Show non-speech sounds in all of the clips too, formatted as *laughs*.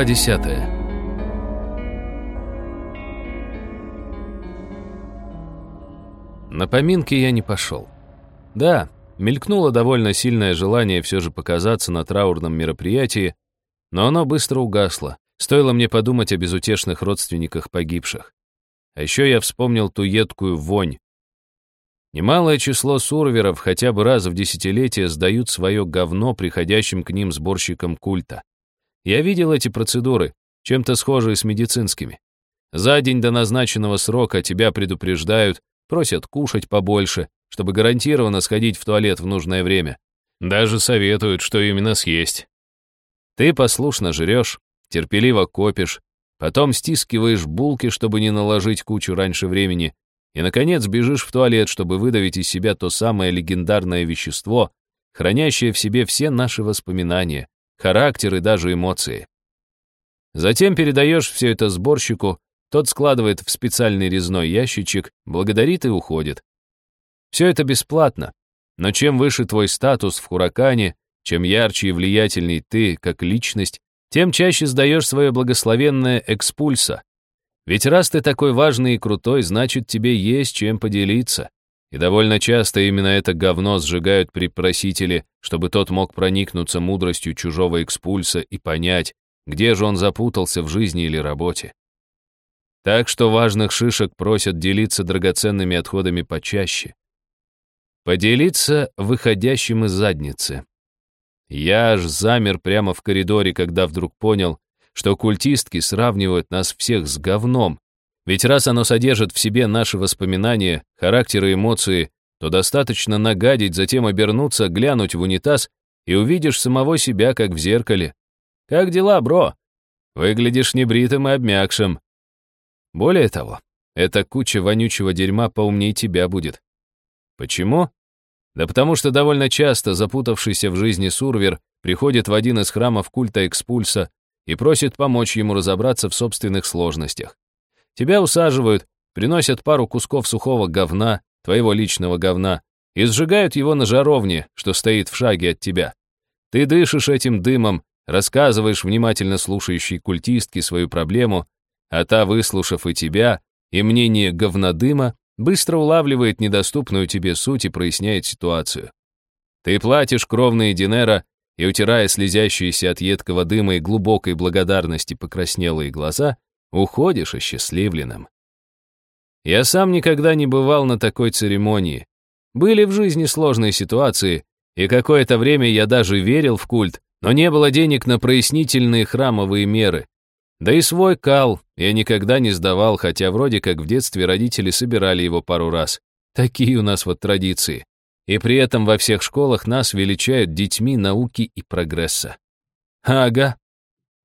Глава десятая. На поминки я не пошел. Да, мелькнуло довольно сильное желание все же показаться на траурном мероприятии, но оно быстро угасло, стоило мне подумать о безутешных родственниках погибших. А еще я вспомнил ту едкую вонь. Немалое число сурверов хотя бы раз в десятилетие сдают свое говно приходящим к ним сборщикам культа. Я видел эти процедуры, чем-то схожие с медицинскими. За день до назначенного срока тебя предупреждают, просят кушать побольше, чтобы гарантированно сходить в туалет в нужное время. Даже советуют, что именно съесть. Ты послушно жрешь, терпеливо копишь, потом стискиваешь булки, чтобы не наложить кучу раньше времени, и, наконец, бежишь в туалет, чтобы выдавить из себя то самое легендарное вещество, хранящее в себе все наши воспоминания, характер и даже эмоции. Затем передаешь все это сборщику, тот складывает в специальный резной ящичек, благодарит и уходит. Все это бесплатно, но чем выше твой статус в Хуракане, чем ярче и влиятельней ты, как личность, тем чаще сдаешь свое благословенное экспульса. Ведь раз ты такой важный и крутой, значит, тебе есть чем поделиться. И довольно часто именно это говно сжигают при просителе, чтобы тот мог проникнуться мудростью чужого экспульса и понять, где же он запутался в жизни или работе. Так что важных шишек просят делиться драгоценными отходами почаще. Поделиться выходящим из задницы. Я аж замер прямо в коридоре, когда вдруг понял, что культистки сравнивают нас всех с говном, ведь раз оно содержит в себе наши воспоминания, характеры и эмоции, то достаточно нагадить, затем обернуться, глянуть в унитаз, и увидишь самого себя, как в зеркале. Как дела, бро? Выглядишь небритым и обмякшим. Более того, эта куча вонючего дерьма поумней тебя будет. Почему? Да потому что довольно часто запутавшийся в жизни сурвер приходит в один из храмов культа Экспульса и просит помочь ему разобраться в собственных сложностях. Тебя усаживают, приносят пару кусков сухого говна, твоего личного говна, и сжигают его на жаровне, что стоит в шаге от тебя. Ты дышишь этим дымом, рассказываешь внимательно слушающей культистке свою проблему, а та, выслушав и тебя, и мнение говнодыма, быстро улавливает недоступную тебе суть и проясняет ситуацию. Ты платишь кровные динера и, утирая слезящиеся от едкого дыма и глубокой благодарности покраснелые глаза, уходишь осчастливленным. Я сам никогда не бывал на такой церемонии. Были в жизни сложные ситуации, и какое-то время я даже верил в культ, но не было денег на прояснительные храмовые меры. Да и свой кал я никогда не сдавал, хотя вроде как в детстве родители собирали его пару раз. Такие у нас вот традиции. И при этом во всех школах нас величают детьми науки и прогресса. Ага,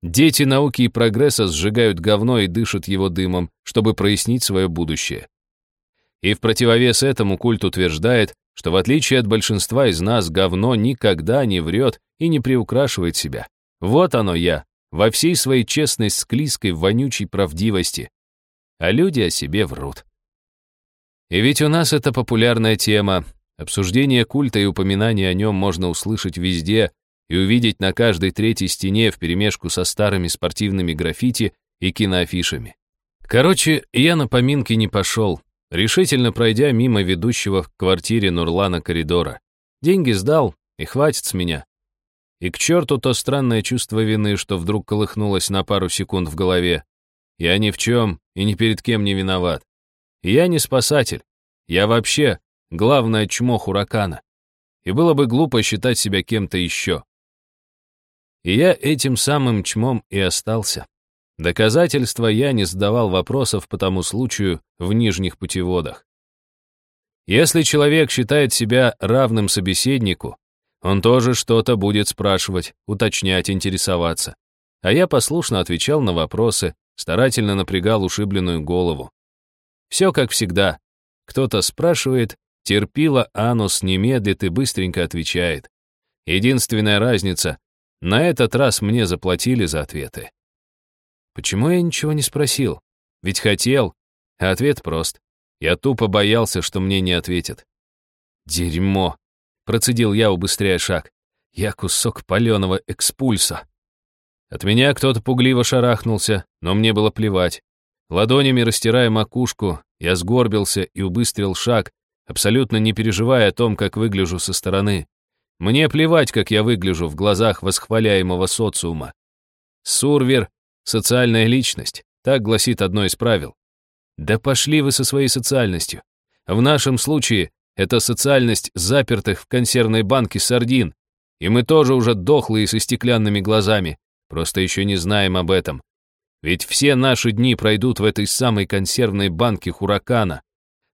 Дети науки и прогресса сжигают говно и дышат его дымом, чтобы прояснить свое будущее. И в противовес этому культ утверждает, что в отличие от большинства из нас, говно никогда не врет и не приукрашивает себя. Вот оно я, во всей своей честной, склизкой, вонючей правдивости. А люди о себе врут. И ведь у нас это популярная тема. Обсуждение культа и упоминание о нем можно услышать везде, и увидеть на каждой третьей стене вперемешку со старыми спортивными граффити и киноафишами. Короче, я на поминки не пошел, решительно пройдя мимо ведущего в квартире Нурлана коридора. Деньги сдал, и хватит с меня. И к черту то странное чувство вины, что вдруг колыхнулось на пару секунд в голове. Я ни в чем и ни перед кем не виноват. Я не спасатель. Я вообще главное чмо Хуракана. И было бы глупо считать себя кем-то еще. И я этим самым чмом и остался. Доказательства я не задавал вопросов по тому случаю в нижних путеводах. Если человек считает себя равным собеседнику, он тоже что-то будет спрашивать, уточнять, интересоваться. А я послушно отвечал на вопросы, старательно напрягал ушибленную голову. Все как всегда. Кто-то спрашивает, терпила анус не медлит и быстренько отвечает. Единственная разница на этот раз мне заплатили за ответы. Почему я ничего не спросил? Ведь хотел. А ответ прост. Я тупо боялся, что мне не ответят. Дерьмо. Процедил я, убыстряя шаг. Я кусок паленого экспульса. От меня кто-то пугливо шарахнулся, но мне было плевать. Ладонями растирая макушку, я сгорбился и убыстрил шаг, абсолютно не переживая о том, как выгляжу со стороны. Мне плевать, как я выгляжу в глазах восхваляемого социума. Сурвер — социальная личность, так гласит одно из правил. Да пошли вы со своей социальностью. В нашем случае это социальность запертых в консервной банке сардин, и мы тоже уже дохлые со стеклянными глазами, просто еще не знаем об этом. Ведь все наши дни пройдут в этой самой консервной банке Хуракана,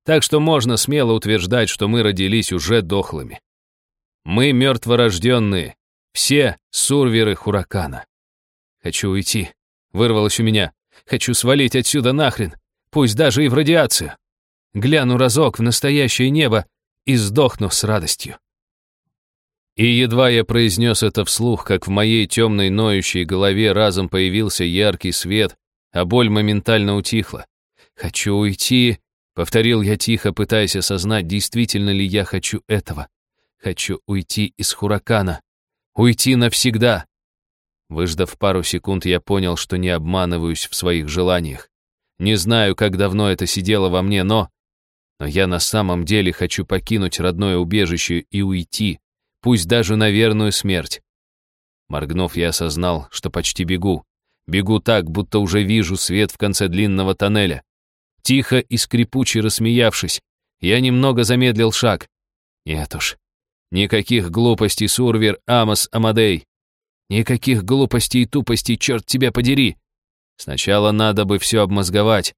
так что можно смело утверждать, что мы родились уже дохлыми. Мы мертворожденные, все сурверы Хуракана. Хочу уйти, вырвалось у меня. Хочу свалить отсюда нахрен, пусть даже и в радиацию. Гляну разок в настоящее небо и сдохну с радостью. И едва я произнес это вслух, как в моей темной ноющей голове разом появился яркий свет, а боль моментально утихла. «Хочу уйти», — повторил я тихо, пытаясь осознать, действительно ли я хочу этого. «Хочу уйти из Хуракана. Уйти навсегда». Выждав пару секунд, я понял, что не обманываюсь в своих желаниях. Не знаю, как давно это сидело во мне, но... Но я на самом деле хочу покинуть родное убежище и уйти, пусть даже на верную смерть. Моргнув, я осознал, что почти бегу. Бегу так, будто уже вижу свет в конце длинного тоннеля. Тихо и скрипуче рассмеявшись, я немного замедлил шаг. Нет уж, никаких глупостей, Сурвер, Амос, Амадей. Никаких глупостей и тупостей, черт тебя подери. Сначала надо бы все обмозговать,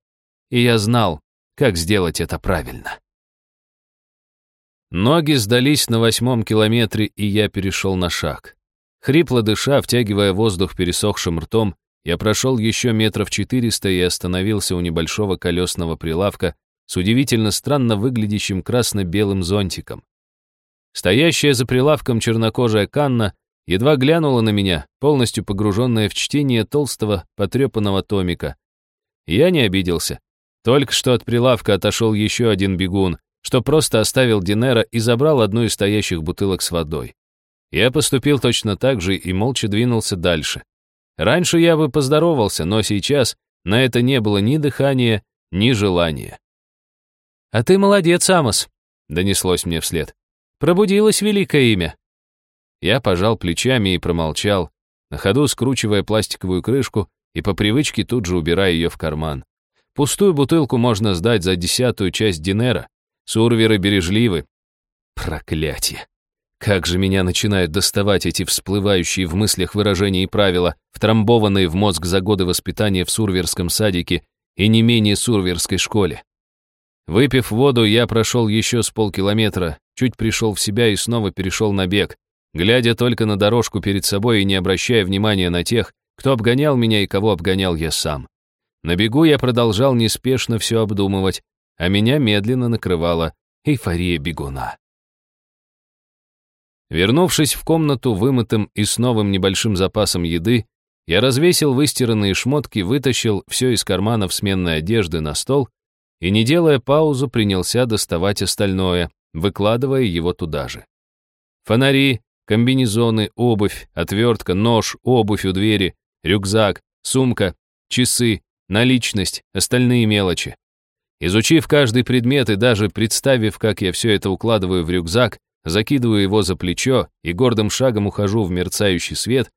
и я знал, как сделать это правильно. Ноги сдались на восьмом километре, и я перешел на шаг. Хрипло дыша, втягивая воздух пересохшим ртом, я прошел еще метров четыреста и остановился у небольшого колесного прилавка с удивительно странно выглядящим красно-белым зонтиком. Стоящая за прилавком чернокожая Канна едва глянула на меня, полностью погруженная в чтение толстого, потрепанного томика. Я не обиделся. Только что от прилавка отошел еще один бегун, что просто оставил Динера и забрал одну из стоящих бутылок с водой. Я поступил точно так же и молча двинулся дальше. Раньше я бы поздоровался, но сейчас на это не было ни дыхания, ни желания. «А ты молодец, Амос», — донеслось мне вслед. «Пробудилось великое имя». Я пожал плечами и промолчал, на ходу скручивая пластиковую крышку и по привычке тут же убирая ее в карман. Пустую бутылку можно сдать за десятую часть Динера, Сурверы бережливы. Проклятие. Как же меня начинают доставать эти всплывающие в мыслях выражения и правила, втрамбованные в мозг за годы воспитания в сурверском садике и не менее сурверской школе. Выпив воду, я прошел еще с полкилометра, чуть пришел в себя и снова перешел на бег, глядя только на дорожку перед собой и не обращая внимания на тех, кто обгонял меня и кого обгонял я сам. На бегу я продолжал неспешно все обдумывать, а меня медленно накрывала эйфория бегуна. Вернувшись в комнату вымытым и с новым небольшим запасом еды, я развесил выстиранные шмотки, вытащил все из карманов сменной одежды на стол и, не делая паузу, принялся доставать остальное, выкладывая его туда же. Фонари, комбинезоны, обувь, отвертка, нож, обувь у двери, рюкзак, сумка, часы, наличность, остальные мелочи. Изучив каждый предмет и даже представив, как я все это укладываю в рюкзак, закидываю его за плечо и гордым шагом ухожу в мерцающий свет,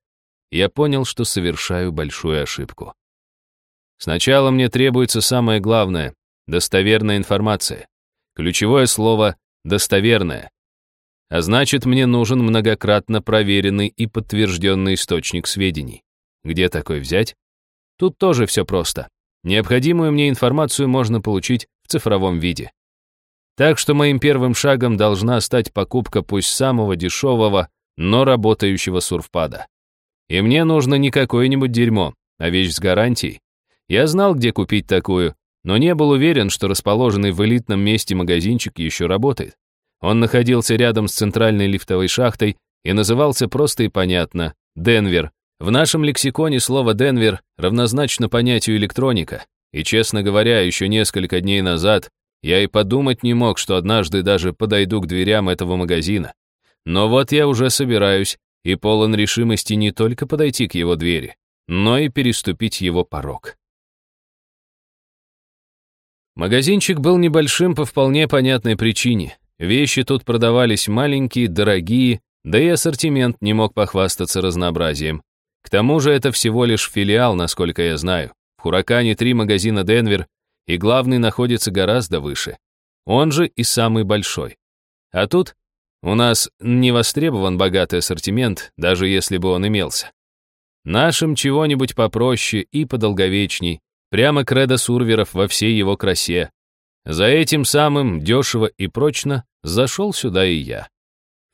я понял, что совершаю большую ошибку. Сначала мне требуется самое главное — достоверная информация. Ключевое слово «достоверная». А значит, мне нужен многократно проверенный и подтвержденный источник сведений. Где такой взять? Тут тоже все просто. Необходимую мне информацию можно получить в цифровом виде. Так что моим первым шагом должна стать покупка пусть самого дешевого, но работающего сурфпада. И мне нужно не какое-нибудь дерьмо, а вещь с гарантией. Я знал, где купить такую, но не был уверен, что расположенный в элитном месте магазинчик еще работает. Он находился рядом с центральной лифтовой шахтой и назывался просто и понятно «Денвер», в нашем лексиконе слово «Денвер» равнозначно понятию «электроника», и, честно говоря, еще несколько дней назад я и подумать не мог, что однажды даже подойду к дверям этого магазина. Но вот я уже собираюсь и полон решимости не только подойти к его двери, но и переступить его порог. Магазинчик был небольшим по вполне понятной причине. Вещи тут продавались маленькие, дорогие, да и ассортимент не мог похвастаться разнообразием. К тому же это всего лишь филиал, насколько я знаю. В Хуракане три магазина «Денвер», и главный находится гораздо выше. Он же и самый большой. А тут у нас не востребован богатый ассортимент, даже если бы он имелся. Нашим чего-нибудь попроще и подолговечней, прямо кредо сурверов во всей его красе. За этим самым, дешево и прочно, зашел сюда и я.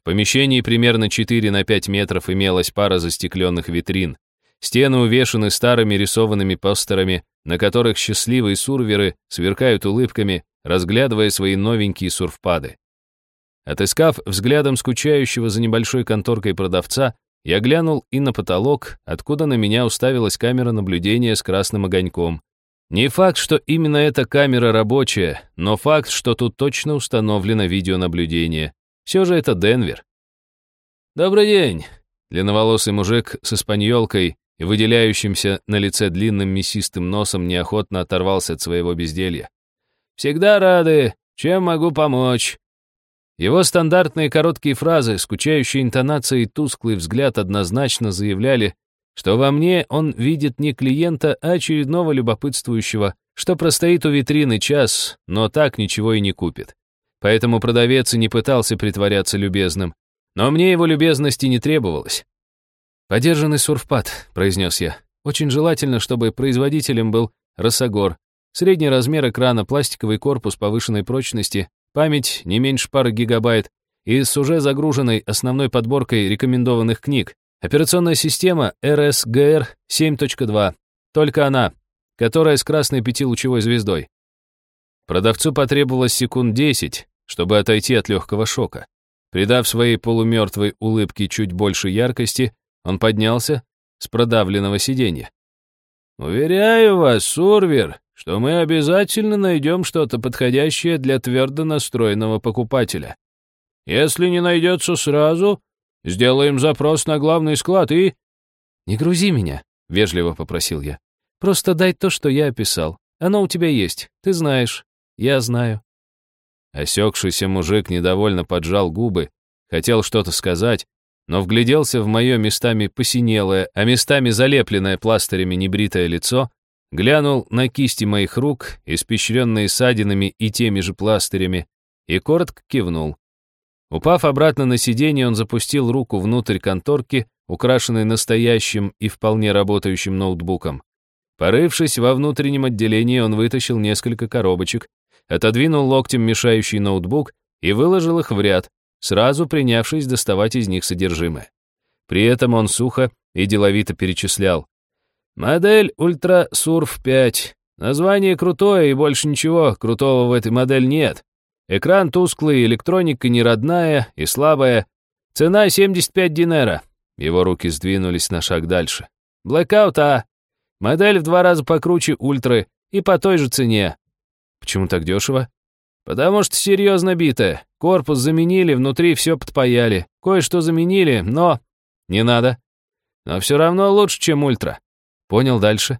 В помещении примерно 4 на 5 метров имелась пара застекленных витрин. Стены увешаны старыми рисованными постерами, на которых счастливые сурверы сверкают улыбками, разглядывая свои новенькие сурфпады. Отыскав взглядом скучающего за небольшой конторкой продавца, я глянул и на потолок, откуда на меня уставилась камера наблюдения с красным огоньком. Не факт, что именно эта камера рабочая, но факт, что тут точно установлено видеонаблюдение. Все же это Денвер. «Добрый день!» Длинноволосый мужик с испаньолкой и выделяющимся на лице длинным мясистым носом неохотно оторвался от своего безделья. «Всегда рады! Чем могу помочь?» Его стандартные короткие фразы, скучающие интонации и тусклый взгляд однозначно заявляли, что во мне он видит не клиента, а очередного любопытствующего, что простоит у витрины час, но так ничего и не купит. Поэтому продавец и не пытался притворяться любезным. Но мне его любезности не требовалось. «Подержанный сурфпад», — произнес я. «Очень желательно, чтобы производителем был Росогор. Средний размер экрана, пластиковый корпус повышенной прочности, память не меньше пары гигабайт и с уже загруженной основной подборкой рекомендованных книг. Операционная система RSGR 7.2. Только она, которая с красной пятилучевой звездой. Продавцу потребовалось секунд 10, чтобы отойти от легкого шока. Придав своей полумертвой улыбке чуть больше яркости, он поднялся с продавленного сиденья. «Уверяю вас, Сурвер, что мы обязательно найдем что-то подходящее для твердо настроенного покупателя. Если не найдется сразу, сделаем запрос на главный склад и...» «Не грузи меня», — вежливо попросил я. «Просто дай то, что я описал. Оно у тебя есть, ты знаешь, я знаю». Осекшийся мужик недовольно поджал губы, хотел что-то сказать, но вгляделся в мое местами посинелое, а местами залепленное пластырями небритое лицо, глянул на кисти моих рук, испещренные ссадинами и теми же пластырями, и коротко кивнул. Упав обратно на сиденье, он запустил руку внутрь конторки, украшенной настоящим и вполне работающим ноутбуком. Порывшись во внутреннем отделении, он вытащил несколько коробочек, отодвинул локтем мешающий ноутбук и выложил их в ряд, сразу принявшись доставать из них содержимое. При этом он сухо и деловито перечислял. «Модель Ultra Surf 5. Название крутое и больше ничего крутого в этой модели нет. Экран тусклый, электроника неродная и слабая. Цена 75 динера». Его руки сдвинулись на шаг дальше. «Blackout А. Модель в два раза покруче Ультры и по той же цене». «Почему так дешево?» «Потому что серьезно битая. Корпус заменили, внутри все подпаяли. Кое-что заменили, но... Не надо. Но все равно лучше, чем Ультра. Понял дальше.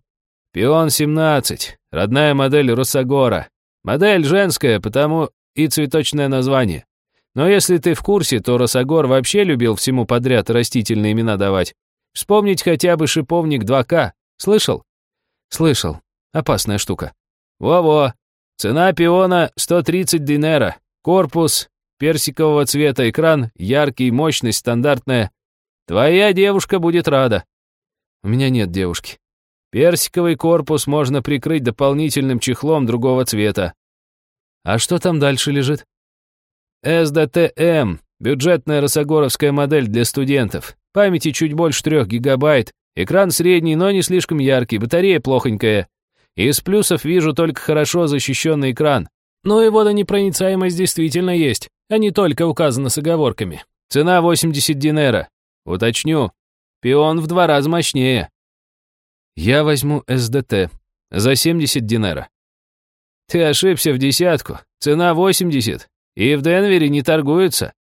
Пион 17. Родная модель Росогора. Модель женская, потому и цветочное название. Но если ты в курсе, то Росогор вообще любил всему подряд растительные имена давать. Вспомнить хотя бы шиповник 2К. Слышал? Слышал. Опасная штука. Во-во. Цена пиона 130 динера. Корпус персикового цвета экран, яркий, мощность стандартная. Твоя девушка будет рада. У меня нет девушки. Персиковый корпус можно прикрыть дополнительным чехлом другого цвета. А что там дальше лежит? SDTM, бюджетная росогоровская модель для студентов. Памяти чуть больше трех гигабайт, экран средний, но не слишком яркий, батарея плохонькая. Из плюсов вижу только хорошо защищенный экран. Но и водонепроницаемость действительно есть а не только указано с оговорками. Цена 80 динера. Уточню, пион в два раза мощнее. Я возьму СДТ за 70 динера. Ты ошибся в десятку. Цена 80. И в Денвере не торгуются.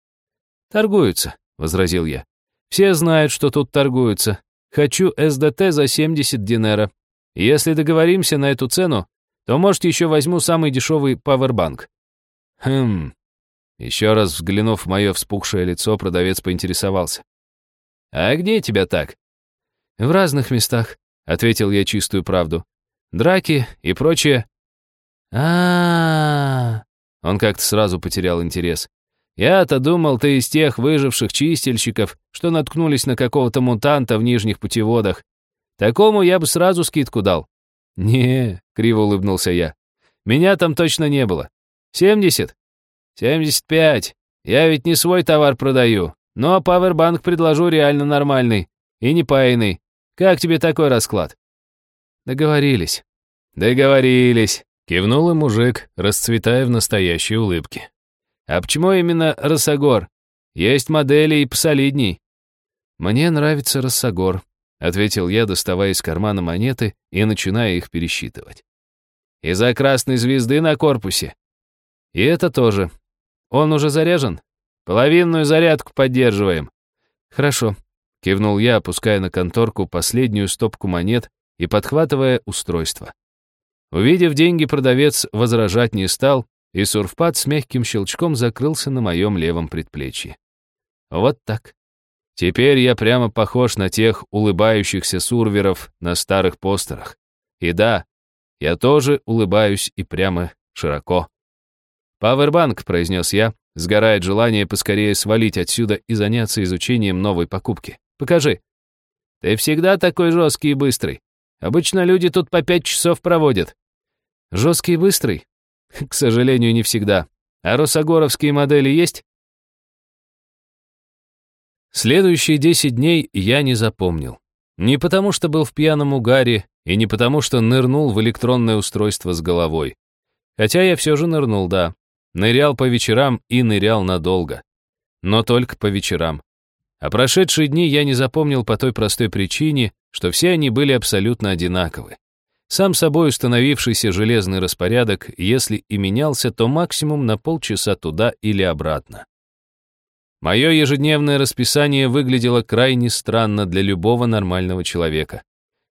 Торгуются, возразил я. Все знают, что тут торгуются. Хочу СДТ за 70 динера. Если договоримся на эту цену, то, может, еще возьму самый дешевый пауэрбанк». «Хм...» Еще раз взглянув в мое вспухшее лицо, продавец поинтересовался. «А где тебя так?» «В разных местах», — ответил я чистую правду. «Драки и прочее». А, -а, а Он как-то сразу потерял интерес. «Я-то думал, ты из тех выживших чистильщиков, что наткнулись на какого-то мутанта в нижних путеводах. Такому я бы сразу скидку дал». «Не», — криво улыбнулся я. «Меня там точно не было. Семьдесят?» «Семьдесят пять. Я ведь не свой товар продаю, но пауэрбанк предложу реально нормальный и не паянный. Как тебе такой расклад?» «Договорились». «Договорились», — кивнул и мужик, расцветая в настоящей улыбке. «А почему именно Росогор? Есть модели и посолидней». «Мне нравится Росогор», — ответил я, доставая из кармана монеты и начиная их пересчитывать. «Из-за красной звезды на корпусе?» «И это тоже. Он уже заряжен? Половинную зарядку поддерживаем». «Хорошо. Кивнул я, опуская на конторку последнюю стопку монет и подхватывая устройство. Увидев деньги, продавец возражать не стал, и сурфпад с мягким щелчком закрылся на моем левом предплечье. Вот так. Теперь я прямо похож на тех улыбающихся сурверов на старых постерах. И да, я тоже улыбаюсь и прямо широко. «Пауэрбанк», — произнес я, сгорает желание поскорее свалить отсюда и заняться изучением новой покупки. Покажи». «Ты всегда такой жесткий и быстрый. Обычно люди тут по пять часов проводят». «Жесткий и быстрый?» *laughs* «К сожалению, не всегда. А росогоровские модели есть?» Следующие десять дней я не запомнил. Не потому, что был в пьяном угаре, и не потому, что нырнул в электронное устройство с головой. Хотя я все же нырнул, да. Нырял по вечерам и нырял надолго. Но только по вечерам. А прошедшие дни я не запомнил по той простой причине, что все они были абсолютно одинаковы. Сам собой установившийся железный распорядок, если и менялся, то максимум на полчаса туда или обратно. Мое ежедневное расписание выглядело крайне странно для любого нормального человека.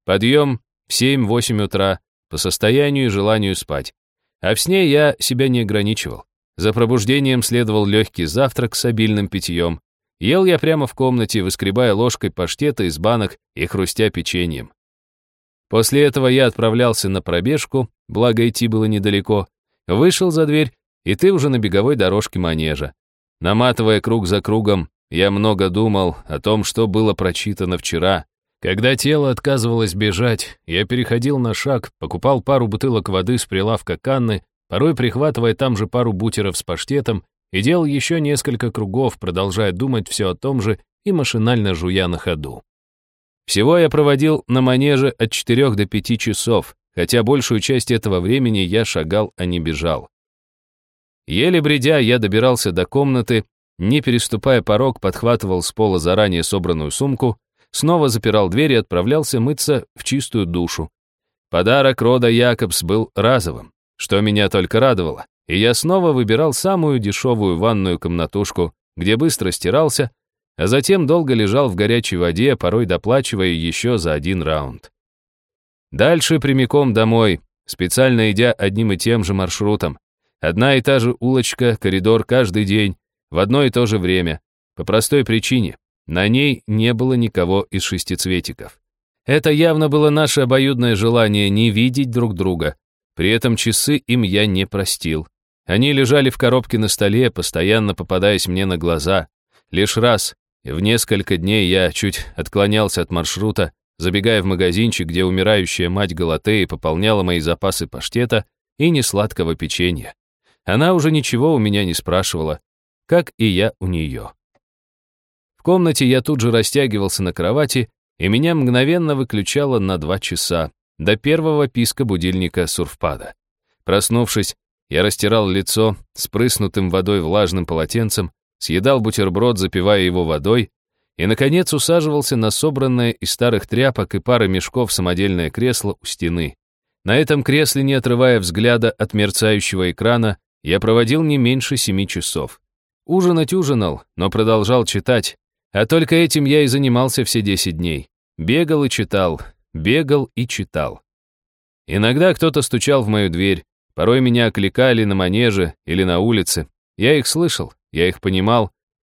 Подъем в 7-8 утра, по состоянию и желанию спать. А в сне я себя не ограничивал. За пробуждением следовал легкий завтрак с обильным питьем, Ел я прямо в комнате, выскребая ложкой паштета из банок и хрустя печеньем. После этого я отправлялся на пробежку, благо идти было недалеко, вышел за дверь, и ты уже на беговой дорожке манежа. Наматывая круг за кругом, я много думал о том, что было прочитано вчера. Когда тело отказывалось бежать, я переходил на шаг, покупал пару бутылок воды с прилавка Канны, порой прихватывая там же пару бутеров с паштетом и делал еще несколько кругов, продолжая думать все о том же и машинально жуя на ходу. Всего я проводил на манеже от 4 до 5 часов, хотя большую часть этого времени я шагал, а не бежал. Еле бредя, я добирался до комнаты, не переступая порог, подхватывал с пола заранее собранную сумку, снова запирал дверь и отправлялся мыться в чистую душу. Подарок рода Якобс был разовым, что меня только радовало и я снова выбирал самую дешевую ванную комнатушку, где быстро стирался, а затем долго лежал в горячей воде, порой доплачивая еще за один раунд. Дальше прямиком домой, специально идя одним и тем же маршрутом. Одна и та же улочка, коридор каждый день, в одно и то же время. По простой причине. На ней не было никого из шестицветиков. Это явно было наше обоюдное желание не видеть друг друга. При этом часы им я не простил. Они лежали в коробке на столе, постоянно попадаясь мне на глаза. Лишь раз, в несколько дней я чуть отклонялся от маршрута, забегая в магазинчик, где умирающая мать Галатеи пополняла мои запасы паштета и несладкого печенья. Она уже ничего у меня не спрашивала, как и я у нее. В комнате я тут же растягивался на кровати, и меня мгновенно выключало на два часа, до первого писка будильника сурфпада. Проснувшись, я растирал лицо спрыснутым водой влажным полотенцем, съедал бутерброд, запивая его водой, и, наконец, усаживался на собранное из старых тряпок и пары мешков самодельное кресло у стены. На этом кресле, не отрывая взгляда от мерцающего экрана, я проводил не меньше семи часов. Ужинать ужинал, но продолжал читать, а только этим я и занимался все десять дней. Бегал и читал, бегал и читал. Иногда кто-то стучал в мою дверь, порой меня окликали на манеже или на улице. Я их слышал, я их понимал,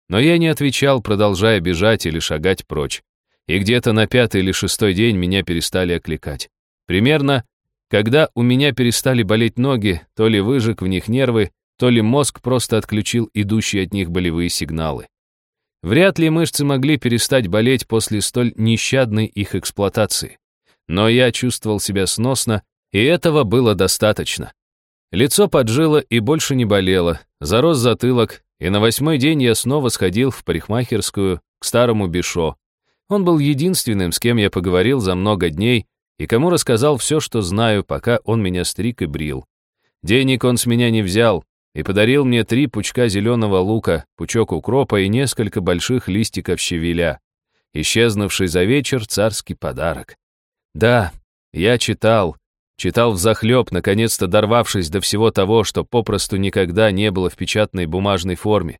но я не отвечал, продолжая бежать или шагать прочь. И где-то на пятый или шестой день меня перестали окликать. Примерно, когда у меня перестали болеть ноги, то ли выжег в них нервы, то ли мозг просто отключил идущие от них болевые сигналы. Вряд ли мышцы могли перестать болеть после столь нещадной их эксплуатации. Но я чувствовал себя сносно, и этого было достаточно. Лицо поджило и больше не болело, зарос затылок, и на восьмой день я снова сходил в парикмахерскую к старому Бишо. Он был единственным, с кем я поговорил за много дней и кому рассказал все, что знаю, пока он меня стриг и брил. Денег он с меня не взял и подарил мне три пучка зеленого лука, пучок укропа и несколько больших листиков щавеля. Исчезнувший за вечер царский подарок. Да, я читал, читал взахлеб, наконец-то дорвавшись до всего того, что попросту никогда не было в печатной бумажной форме.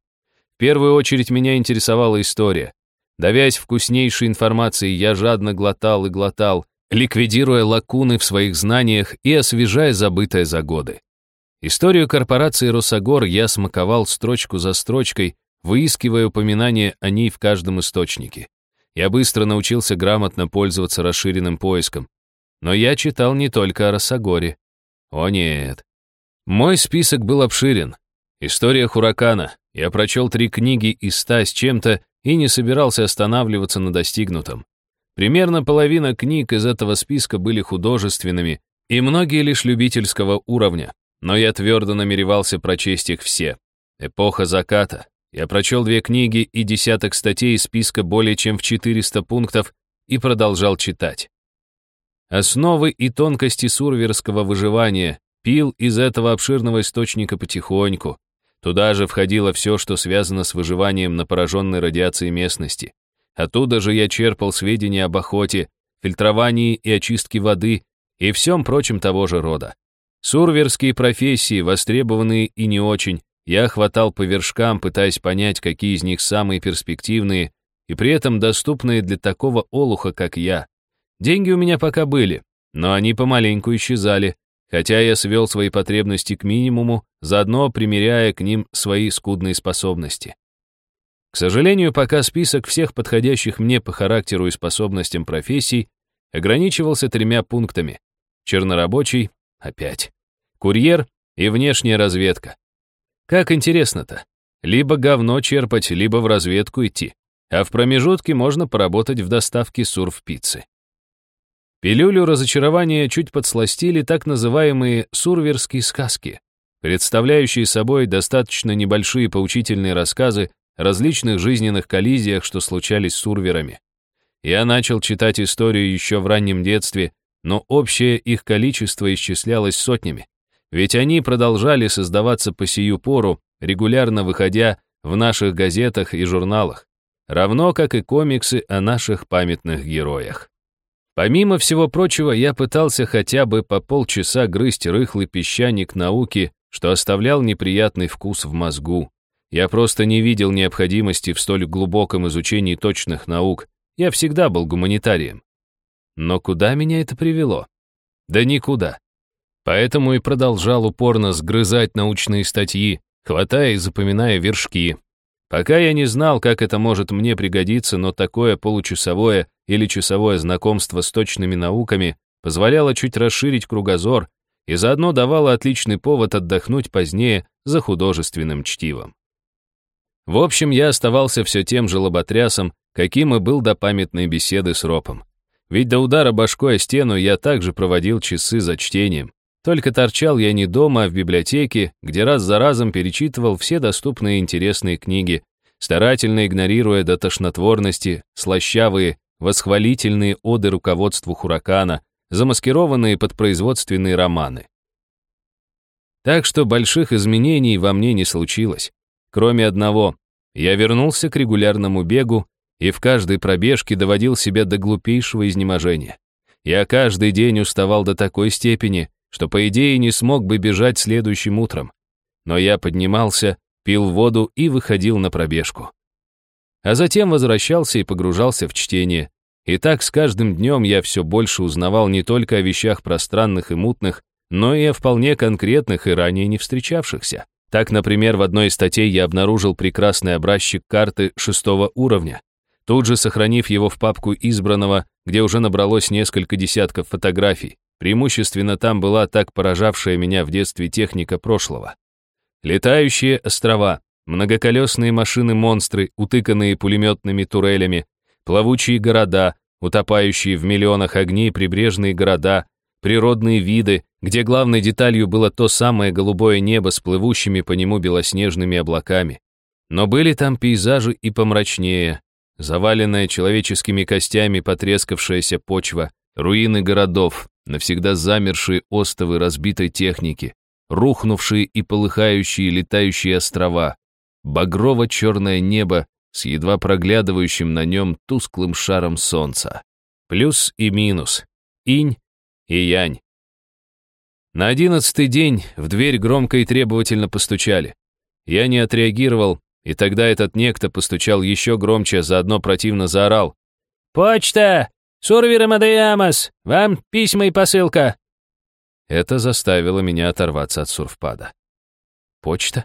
В первую очередь меня интересовала история. Давясь вкуснейшей информацией, я жадно глотал и глотал, ликвидируя лакуны в своих знаниях и освежая забытое за годы. Историю корпорации «Росогор» я смаковал строчку за строчкой, выискивая упоминания о ней в каждом источнике. Я быстро научился грамотно пользоваться расширенным поиском. Но я читал не только о Росогоре. О нет. Мой список был обширен. История Хуракана. Я прочел три книги из ста с чем-то и не собирался останавливаться на достигнутом. Примерно половина книг из этого списка были художественными, и многие лишь любительского уровня, но я твердо намеревался прочесть их все. Эпоха заката. Я прочел две книги и десяток статей из списка более чем в 400 пунктов и продолжал читать. Основы и тонкости сурверского выживания пил из этого обширного источника потихоньку. Туда же входило все, что связано с выживанием на пораженной радиацией местности. Оттуда же я черпал сведения об охоте, фильтровании и очистке воды и всем прочем того же рода. Сурверские профессии, востребованные и не очень, я хватал по вершкам, пытаясь понять, какие из них самые перспективные и при этом доступные для такого олуха, как я. Деньги у меня пока были, но они помаленьку исчезали, хотя я свел свои потребности к минимуму, заодно примеряя к ним свои скудные способности. К сожалению, пока список всех подходящих мне по характеру и способностям профессий ограничивался тремя пунктами. Чернорабочий — опять. Курьер и внешняя разведка. Как интересно-то. Либо говно черпать, либо в разведку идти. А в промежутке можно поработать в доставке сурф-пиццы. Пилюлю разочарования чуть подсластили так называемые сурверские сказки, представляющие собой достаточно небольшие поучительные рассказы различных жизненных коллизиях, что случались с урверами. Я начал читать историю еще в раннем детстве, но общее их количество исчислялось сотнями, ведь они продолжали создаваться по сию пору, регулярно выходя в наших газетах и журналах, равно как и комиксы о наших памятных героях. Помимо всего прочего, я пытался хотя бы по полчаса грызть рыхлый песчаник науки, что оставлял неприятный вкус в мозгу, я просто не видел необходимости в столь глубоком изучении точных наук. Я всегда был гуманитарием. Но куда меня это привело? Да никуда. Поэтому и продолжал упорно сгрызать научные статьи, хватая и запоминая вершки. Пока я не знал, как это может мне пригодиться, но такое получасовое или часовое знакомство с точными науками позволяло чуть расширить кругозор и заодно давало отличный повод отдохнуть позднее за художественным чтивом. В общем, я оставался все тем же лоботрясом, каким и был до памятной беседы с Ропом. Ведь до удара башкой о стену я также проводил часы за чтением. Только торчал я не дома, а в библиотеке, где раз за разом перечитывал все доступные интересные книги, старательно игнорируя до тошнотворности слащавые, восхвалительные оды руководству Хуракана, замаскированные под производственные романы. Так что больших изменений во мне не случилось. Кроме одного, я вернулся к регулярному бегу и в каждой пробежке доводил себя до глупейшего изнеможения. Я каждый день уставал до такой степени, что, по идее, не смог бы бежать следующим утром. Но я поднимался, пил воду и выходил на пробежку. А затем возвращался и погружался в чтение. И так с каждым днем я все больше узнавал не только о вещах пространных и мутных, но и о вполне конкретных и ранее не встречавшихся. Так, например, в одной из статей я обнаружил прекрасный образчик карты шестого уровня. Тут же сохранив его в папку избранного, где уже набралось несколько десятков фотографий. Преимущественно там была так поражавшая меня в детстве техника прошлого. Летающие острова, многоколесные машины-монстры, утыканные пулеметными турелями, плавучие города, утопающие в миллионах огней прибрежные города, природные виды, где главной деталью было то самое голубое небо с плывущими по нему белоснежными облаками. Но были там пейзажи и помрачнее, заваленная человеческими костями потрескавшаяся почва, руины городов, навсегда замершие остовы разбитой техники, рухнувшие и полыхающие летающие острова, багрово-черное небо с едва проглядывающим на нем тусклым шаром солнца. Плюс и минус, инь и янь. На одиннадцатый день в дверь громко и требовательно постучали. Я не отреагировал, и тогда этот некто постучал еще громче, заодно противно заорал. «Почта! Сурвер Мадеямас! Вам письма и посылка!» Это заставило меня оторваться от сурфпада. «Почта?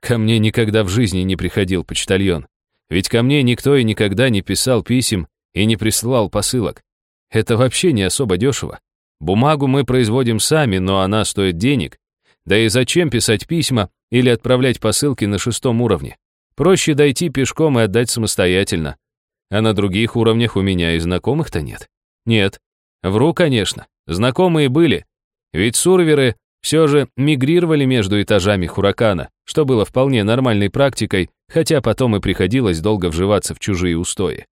Ко мне никогда в жизни не приходил почтальон. Ведь ко мне никто и никогда не писал писем и не присылал посылок. Это вообще не особо дешево. Бумагу мы производим сами, но она стоит денег. Да и зачем писать письма или отправлять посылки на шестом уровне? Проще дойти пешком и отдать самостоятельно. А на других уровнях у меня и знакомых-то нет. Нет. Вру, конечно. Знакомые были. Ведь сурверы все же мигрировали между этажами Хуракана, что было вполне нормальной практикой, хотя потом и приходилось долго вживаться в чужие устои.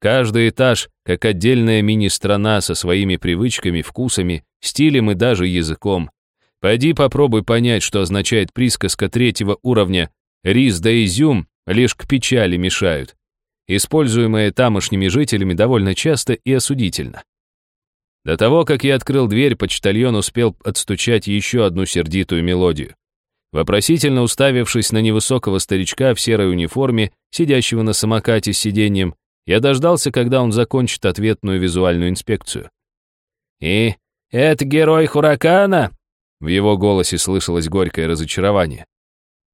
Каждый этаж, как отдельная мини-страна со своими привычками, вкусами, стилем и даже языком. Пойди попробуй понять, что означает присказка третьего уровня «рис да изюм лишь к печали мешают», используемая тамошними жителями довольно часто и осудительно. До того, как я открыл дверь, почтальон успел отстучать еще одну сердитую мелодию. Вопросительно уставившись на невысокого старичка в серой униформе, сидящего на самокате с сиденьем, я дождался, когда он закончит ответную визуальную инспекцию. «И это герой Хуракана?» В его голосе слышалось горькое разочарование.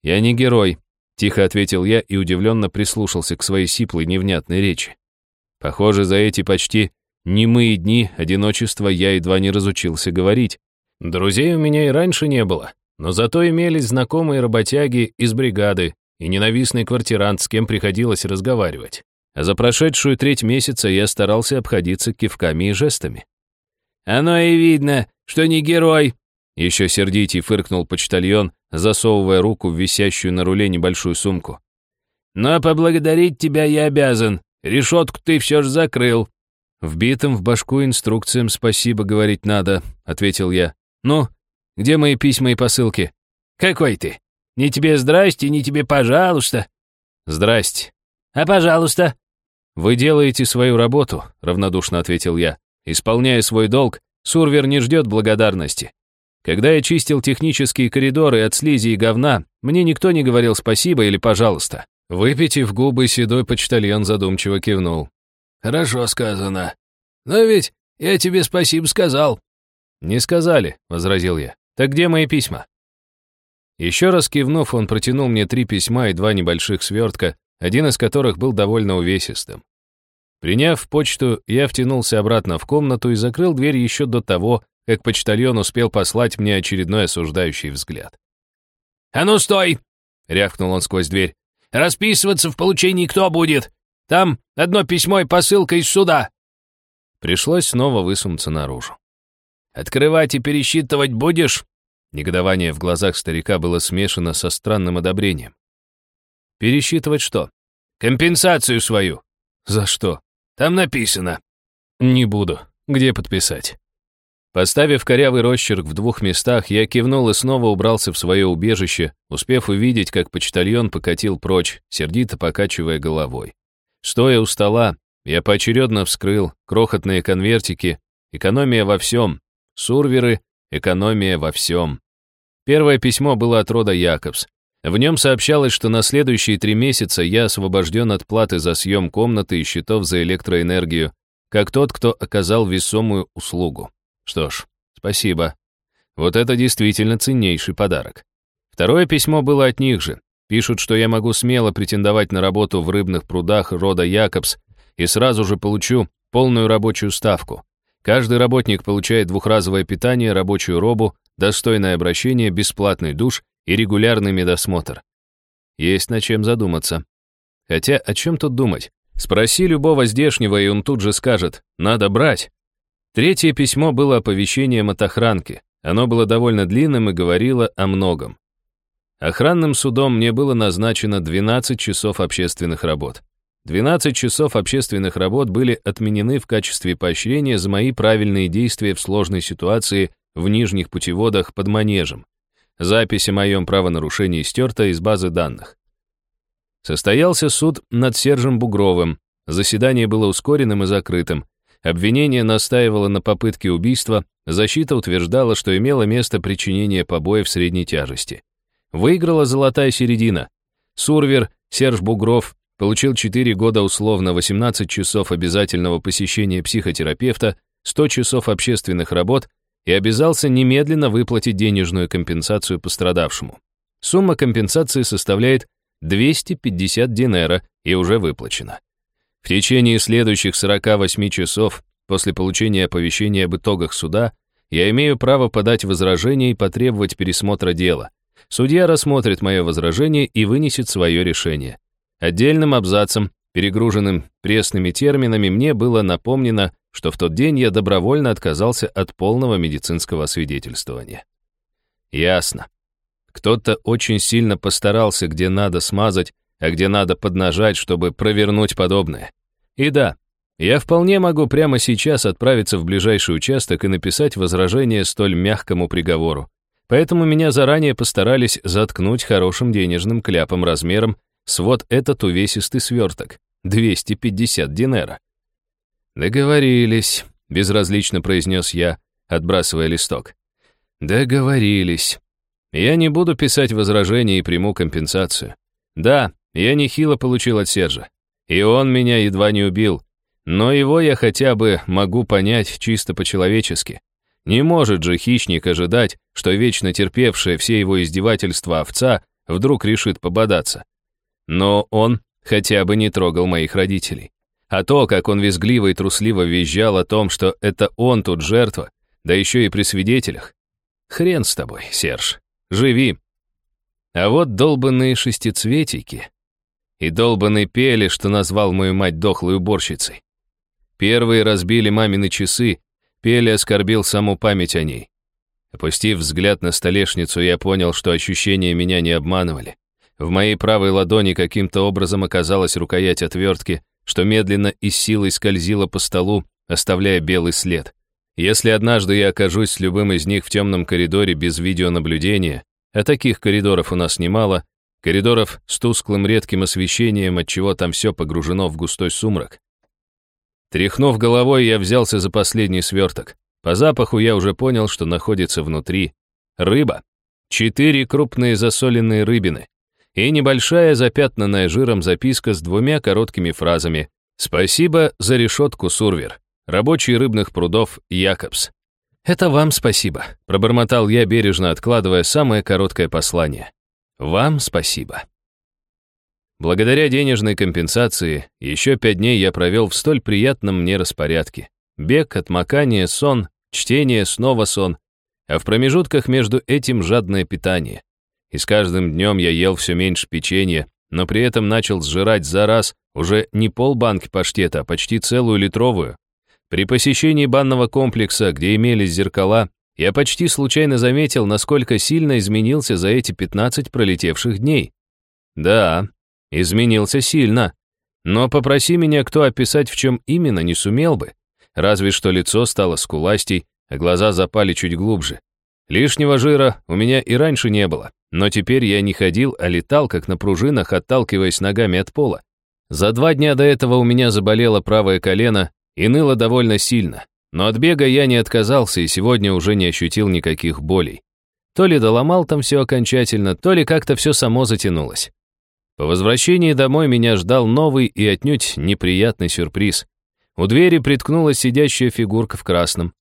«Я не герой», — тихо ответил я и удивленно прислушался к своей сиплой невнятной речи. Похоже, за эти почти немые дни одиночества я едва не разучился говорить. Друзей у меня и раньше не было, но зато имелись знакомые работяги из бригады и ненавистный квартирант, с кем приходилось разговаривать а за прошедшую треть месяца я старался обходиться кивками и жестами. «Оно и видно, что не герой!» Еще сердитей фыркнул почтальон, засовывая руку в висящую на руле небольшую сумку. «Но поблагодарить тебя я обязан. Решетку ты все же закрыл». «Вбитым в башку инструкциям спасибо говорить надо», — ответил я. «Ну, где мои письма и посылки?» «Какой ты? Ни тебе здрасте, ни тебе пожалуйста». «Здрасте». «А пожалуйста?» «Вы делаете свою работу», — равнодушно ответил я. «Исполняя свой долг, Сурвер не ждет благодарности. Когда я чистил технические коридоры от слизи и говна, мне никто не говорил спасибо или пожалуйста». Выпитив губы, седой почтальон задумчиво кивнул. «Хорошо сказано. Но ведь я тебе спасибо сказал». «Не сказали», — возразил я. «Так где мои письма?» Еще раз кивнув, он протянул мне три письма и два небольших свертка, один из которых был довольно увесистым. Приняв почту, я втянулся обратно в комнату и закрыл дверь еще до того, как почтальон успел послать мне очередной осуждающий взгляд. «А ну стой!» — рявкнул он сквозь дверь. «Расписываться в получении кто будет? Там одно письмо и посылка из суда». Пришлось снова высунуться наружу. «Открывать и пересчитывать будешь?» Негодование в глазах старика было смешано со странным одобрением. Пересчитывать что? Компенсацию свою. За что? Там написано. Не буду. Где подписать? Поставив корявый росчерк в двух местах, я кивнул и снова убрался в свое убежище, успев увидеть, как почтальон покатил прочь, сердито покачивая головой. Стоя у стола, я поочередно вскрыл крохотные конвертики, экономия во всем, сурверы, экономия во всем. Первое письмо было от рода Якобс. В нем сообщалось, что на следующие три месяца я освобожден от платы за съем комнаты и счетов за электроэнергию, как тот, кто оказал весомую услугу. Что ж, спасибо. Вот это действительно ценнейший подарок. Второе письмо было от них же. Пишут, что я могу смело претендовать на работу в рыбных прудах рода Якобс и сразу же получу полную рабочую ставку. Каждый работник получает двухразовое питание, рабочую робу, достойное обращение, бесплатный душ и регулярный медосмотр. Есть над чем задуматься. Хотя о чем тут думать? Спроси любого здешнего, и он тут же скажет «надо брать». Третье письмо было оповещением от охранки. Оно было довольно длинным и говорило о многом. Охранным судом мне было назначено 12 часов общественных работ. 12 часов общественных работ были отменены в качестве поощрения за мои правильные действия в сложной ситуации в нижних путеводах под манежем. Запись о моем правонарушении стерта из базы данных. Состоялся суд над Сержем Бугровым. Заседание было ускоренным и закрытым. Обвинение настаивало на попытке убийства, защита утверждала, что имело место причинение побоев средней тяжести. Выиграла золотая середина. Сурвер Серж Бугров получил 4 года условно 18 часов обязательного посещения психотерапевта, 100 часов общественных работ и обязался немедленно выплатить денежную компенсацию пострадавшему. Сумма компенсации составляет 250 динера и уже выплачена. В течение следующих 48 часов после получения оповещения об итогах суда я имею право подать возражение и потребовать пересмотра дела. Судья рассмотрит мое возражение и вынесет свое решение. Отдельным абзацем, перегруженным пресными терминами, мне было напомнено, что в тот день я добровольно отказался от полного медицинского освидетельствования. Ясно. Кто-то очень сильно постарался, где надо смазать, а где надо поднажать, чтобы провернуть подобное. И да, я вполне могу прямо сейчас отправиться в ближайший участок и написать возражение столь мягкому приговору. Поэтому меня заранее постарались заткнуть хорошим денежным кляпом размером с вот этот увесистый сверток, 250 динера. «Договорились», — безразлично произнес я, отбрасывая листок. «Договорились. Я не буду писать возражения и приму компенсацию. Да, я нехило получил от Сержа. И он меня едва не убил. Но его я хотя бы могу понять чисто по-человечески. Не может же хищник ожидать, что вечно терпевшая все его издевательства овца вдруг решит пободаться. Но он хотя бы не трогал моих родителей. А то, как он визгливо и трусливо визжал о том, что это он тут жертва, да еще и при свидетелях. Хрен с тобой, Серж, живи. А вот долбанные шестицветики и долбанные пели, что назвал мою мать дохлой уборщицей. Первые разбили мамины часы, Пели оскорбил саму память о ней. Опустив взгляд на столешницу, я понял, что ощущения меня не обманывали. В моей правой ладони каким-то образом оказалась рукоять отвертки, что медленно и силой скользила по столу, оставляя белый след. Если однажды я окажусь с любым из них в темном коридоре без видеонаблюдения, а таких коридоров у нас немало, коридоров с тусклым редким освещением, от чего там все погружено в густой сумрак. Тряхнув головой, я взялся за последний сверток. По запаху я уже понял, что находится внутри. Рыба. Четыре крупные засоленные рыбины и небольшая запятнанная жиром записка с двумя короткими фразами «Спасибо за решетку, Сурвер. Рабочий рыбных прудов Якобс». «Это вам спасибо», — пробормотал я, бережно откладывая самое короткое послание. «Вам спасибо». Благодаря денежной компенсации, еще пять дней я провел в столь приятном мне распорядке. Бег, отмокание, сон, чтение, снова сон. А в промежутках между этим жадное питание. И с каждым днем я ел все меньше печенья, но при этом начал сжирать за раз уже не полбанки паштета, а почти целую литровую. При посещении банного комплекса, где имелись зеркала, я почти случайно заметил, насколько сильно изменился за эти 15 пролетевших дней. Да, изменился сильно. Но попроси меня кто описать, в чем именно, не сумел бы. Разве что лицо стало скуластей, а глаза запали чуть глубже. Лишнего жира у меня и раньше не было. Но теперь я не ходил, а летал, как на пружинах, отталкиваясь ногами от пола. За два дня до этого у меня заболело правое колено и ныло довольно сильно. Но от бега я не отказался и сегодня уже не ощутил никаких болей. То ли доломал там все окончательно, то ли как-то все само затянулось. По возвращении домой меня ждал новый и отнюдь неприятный сюрприз. У двери приткнулась сидящая фигурка в красном.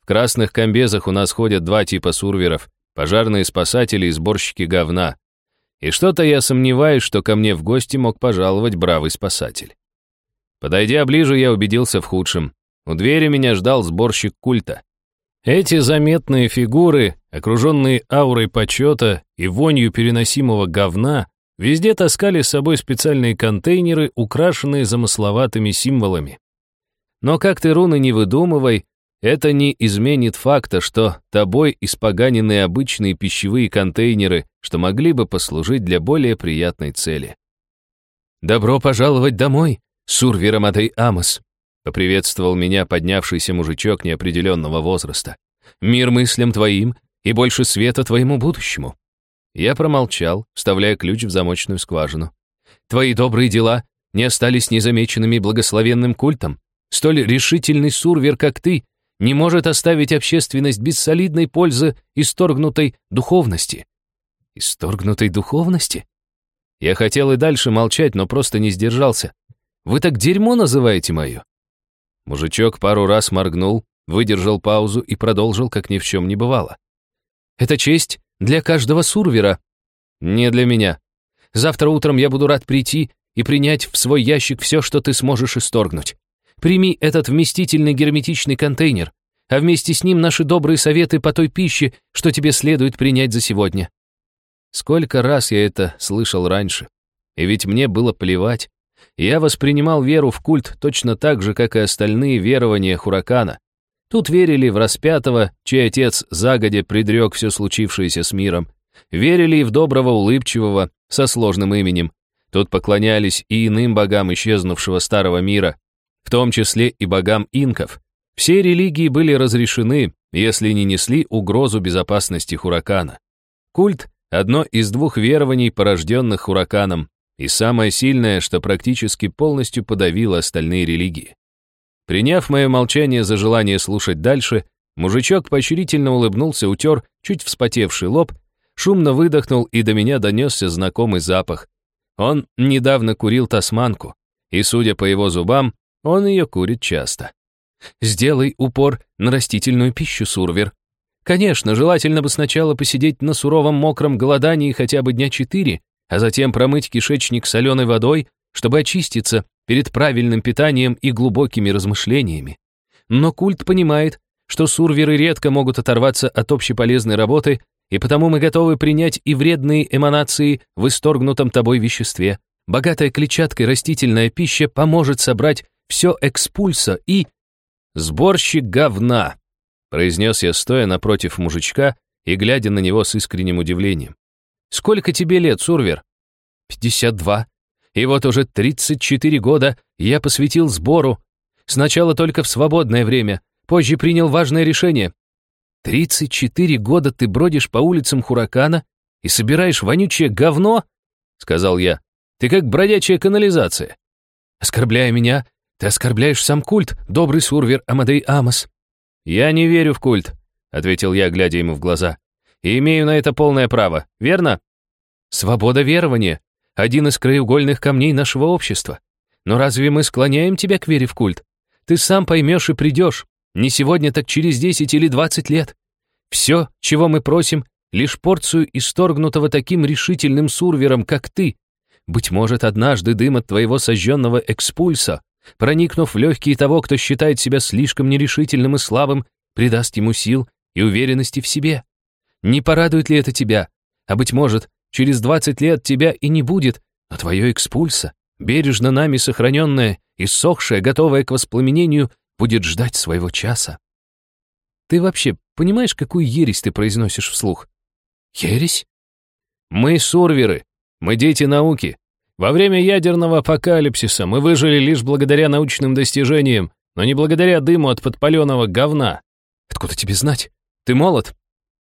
В красных комбезах у нас ходят два типа сурверов — пожарные спасатели и сборщики говна. И что-то я сомневаюсь, что ко мне в гости мог пожаловать бравый спасатель. Подойдя ближе, я убедился в худшем. У двери меня ждал сборщик культа. Эти заметные фигуры, окруженные аурой почета и вонью переносимого говна, везде таскали с собой специальные контейнеры, украшенные замысловатыми символами. Но как ты руны не выдумывай, это не изменит факта, что тобой испоганены обычные пищевые контейнеры, что могли бы послужить для более приятной цели. «Добро пожаловать домой, Сурвер Амадей Амос», поприветствовал меня поднявшийся мужичок неопределенного возраста. «Мир мыслям твоим и больше света твоему будущему». Я промолчал, вставляя ключ в замочную скважину. «Твои добрые дела не остались незамеченными благословенным культом. Столь решительный сурвер, как ты, не может оставить общественность без солидной пользы исторгнутой духовности». «Исторгнутой духовности?» Я хотел и дальше молчать, но просто не сдержался. «Вы так дерьмо называете мое?» Мужичок пару раз моргнул, выдержал паузу и продолжил, как ни в чем не бывало. «Это честь для каждого сурвера. Не для меня. Завтра утром я буду рад прийти и принять в свой ящик все, что ты сможешь исторгнуть. Прими этот вместительный герметичный контейнер, а вместе с ним наши добрые советы по той пище, что тебе следует принять за сегодня». Сколько раз я это слышал раньше. И ведь мне было плевать. Я воспринимал веру в культ точно так же, как и остальные верования Хуракана. Тут верили в распятого, чей отец загодя предрек все случившееся с миром. Верили и в доброго улыбчивого, со сложным именем. Тут поклонялись и иным богам исчезнувшего старого мира, том числе и богам инков. Все религии были разрешены, если не несли угрозу безопасности Хуракана. Культ — одно из двух верований, порожденных Хураканом, и самое сильное, что практически полностью подавило остальные религии. Приняв мое молчание за желание слушать дальше, мужичок поощрительно улыбнулся, утер чуть вспотевший лоб, шумно выдохнул, и до меня донесся знакомый запах. Он недавно курил тасманку, и, судя по его зубам, он ее курит часто. Сделай упор на растительную пищу, Сурвер. Конечно, желательно бы сначала посидеть на суровом мокром голодании хотя бы дня четыре, а затем промыть кишечник соленой водой, чтобы очиститься перед правильным питанием и глубокими размышлениями. Но культ понимает, что сурверы редко могут оторваться от общеполезной работы, и потому мы готовы принять и вредные эманации в исторгнутом тобой веществе. Богатая клетчаткой растительная пища поможет собрать все экспульса и... «Сборщик говна», — произнес я, стоя напротив мужичка и глядя на него с искренним удивлением. Сколько тебе лет, Сурвер? Пятьдесят два. И вот уже тридцать четыре года я посвятил сбору. Сначала только в свободное время, позже принял важное решение. Тридцать четыре года ты бродишь по улицам Хуракана и собираешь вонючее говно? Сказал я. Ты как бродячая канализация. Оскорбляя меня, ты оскорбляешь сам культ, добрый Сурвер Амадей Амос. Я не верю в культ, ответил я, глядя ему в глаза и имею на это полное право, верно? Свобода верования — один из краеугольных камней нашего общества. Но разве мы склоняем тебя к вере в культ? Ты сам поймешь и придешь. Не сегодня, так через 10 или 20 лет. Все, чего мы просим, лишь порцию исторгнутого таким решительным сурвером, как ты. Быть может, однажды дым от твоего сожженного экспульса, проникнув в легкие того, кто считает себя слишком нерешительным и слабым, придаст ему сил и уверенности в себе. Не порадует ли это тебя? А быть может, через 20 лет тебя и не будет, а твое экспульса, бережно нами сохраненное, иссохшее, готовое к воспламенению, будет ждать своего часа. Ты вообще понимаешь, какую ересь ты произносишь вслух? Ересь? Мы сурверы, мы дети науки. Во время ядерного апокалипсиса мы выжили лишь благодаря научным достижениям, но не благодаря дыму от подпаленного говна. Откуда тебе знать? Ты молод,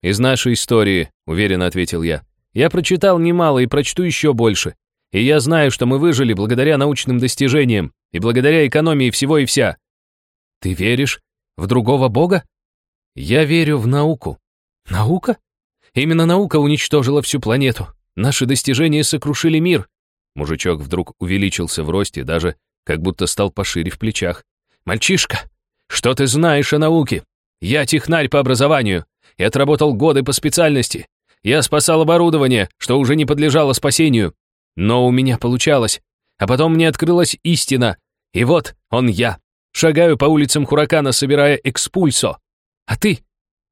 «Из нашей истории», — уверенно ответил я. «Я прочитал немало и прочту еще больше. И я знаю, что мы выжили благодаря научным достижениям и благодаря экономии всего и вся». «Ты веришь в другого бога?» «Я верю в науку». «Наука? Именно наука уничтожила всю планету. Наши достижения сокрушили мир». Мужичок вдруг увеличился в росте, даже как будто стал пошире в плечах. Мальчишка, что ты знаешь о науке? Я технарь по образованию и отработал годы по специальности. Я спасал оборудование, что уже не подлежало спасению. Но у меня получалось. А потом мне открылась истина. И вот он я. Шагаю по улицам Хуракана, собирая экспульсо. А ты?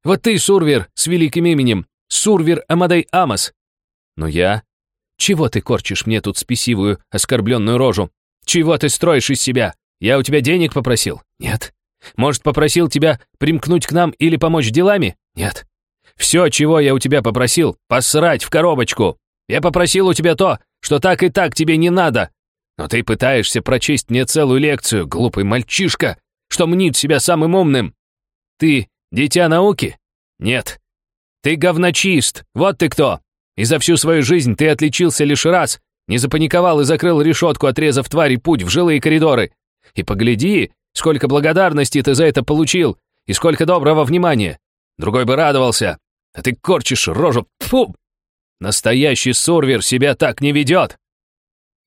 Вот ты, Сурвер, с великим именем. Сурвер Амадей Амос. Но я... Чего ты корчишь мне тут спесивую, оскорбленную рожу? Чего ты строишь из себя? Я у тебя денег попросил? Нет. Может, попросил тебя примкнуть к нам или помочь делами? Нет. Все, чего я у тебя попросил, посрать в коробочку. Я попросил у тебя то, что так и так тебе не надо. Но ты пытаешься прочесть мне целую лекцию, глупый мальчишка, что мнит себя самым умным. Ты дитя науки? Нет. Ты говночист, вот ты кто. И за всю свою жизнь ты отличился лишь раз, не запаниковал и закрыл решетку, отрезав твари путь в жилые коридоры. И погляди, сколько благодарности ты за это получил, и сколько доброго внимания. Другой бы радовался, а ты корчишь рожу. Фу! Настоящий сурвер себя так не ведет.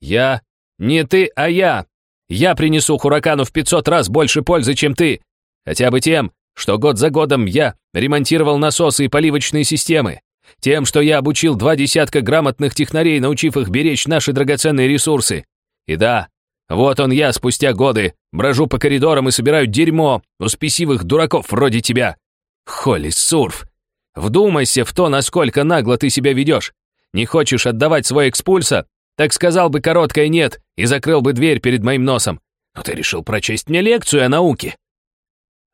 Я... Не ты, а я. Я принесу Хуракану в 500 раз больше пользы, чем ты. Хотя бы тем, что год за годом я ремонтировал насосы и поливочные системы. Тем, что я обучил два десятка грамотных технарей, научив их беречь наши драгоценные ресурсы. И да, вот он я спустя годы, брожу по коридорам и собираю дерьмо у спесивых дураков вроде тебя. Холли Сурф, Вдумайся в то, насколько нагло ты себя ведешь. Не хочешь отдавать свой экспульса? Так сказал бы короткое «нет» и закрыл бы дверь перед моим носом. Но ты решил прочесть мне лекцию о науке.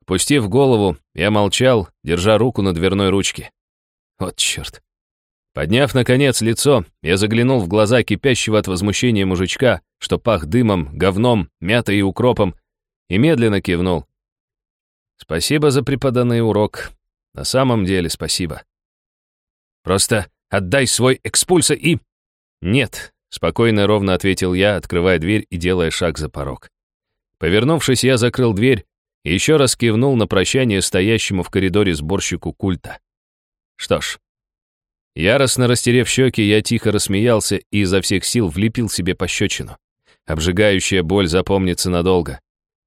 Пустив голову, я молчал, держа руку на дверной ручке. Вот черт. Подняв, наконец, лицо, я заглянул в глаза кипящего от возмущения мужичка, что пах дымом, говном, мятой и укропом, и медленно кивнул. Спасибо за преподанный урок. На самом деле, спасибо. Просто отдай свой экспульса и... Нет, спокойно ровно ответил я, открывая дверь и делая шаг за порог. Повернувшись, я закрыл дверь и еще раз кивнул на прощание стоящему в коридоре сборщику культа. Что ж, яростно растерев щеки, я тихо рассмеялся и изо всех сил влепил себе пощечину. Обжигающая боль запомнится надолго.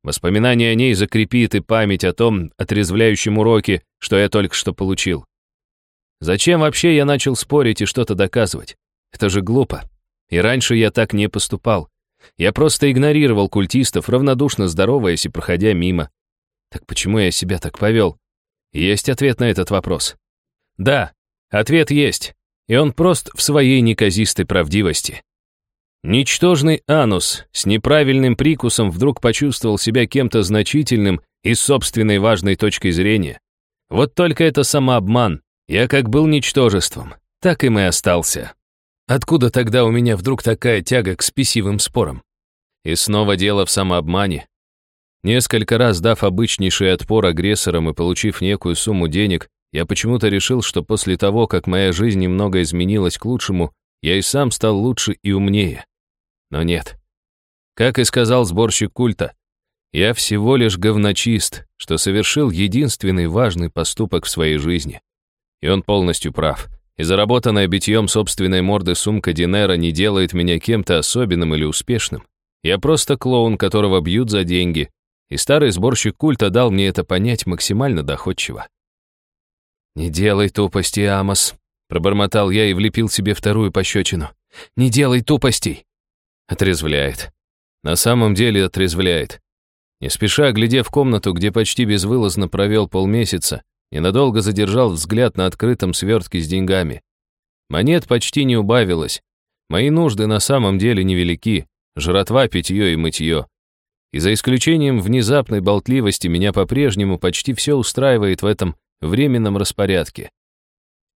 Воспоминание о ней закрепит и память о том отрезвляющем уроке, что я только что получил. Зачем вообще я начал спорить и что-то доказывать? Это же глупо. И раньше я так не поступал. Я просто игнорировал культистов, равнодушно здороваясь и проходя мимо. Так почему я себя так повел? Есть ответ на этот вопрос. Да, ответ есть. И он прост в своей неказистой правдивости. Ничтожный анус с неправильным прикусом вдруг почувствовал себя кем-то значительным и собственной важной точкой зрения. Вот только это самообман. Я как был ничтожеством, так им и остался. Откуда тогда у меня вдруг такая тяга к спесивым спорам? И снова дело в самообмане. Несколько раз дав обычнейший отпор агрессорам и получив некую сумму денег, я почему-то решил, что после того, как моя жизнь немного изменилась к лучшему, я и сам стал лучше и умнее. Но нет. Как и сказал сборщик культа, я всего лишь говночист, что совершил единственный важный поступок в своей жизни. И он полностью прав. И заработанная битьем собственной морды сумка Динера не делает меня кем-то особенным или успешным. Я просто клоун, которого бьют за деньги. И старый сборщик культа дал мне это понять максимально доходчиво. «Не делай тупости, Амос», — пробормотал я и влепил себе вторую пощечину. «Не делай тупостей!» Отрезвляет. На самом деле отрезвляет. Не спеша, глядев в комнату, где почти безвылазно провел полмесяца, ненадолго задержал взгляд на открытом свертке с деньгами. Монет почти не убавилось. Мои нужды на самом деле невелики. Жратва, питье и мытье. И за исключением внезапной болтливости меня по-прежнему почти все устраивает в этом временном распорядке.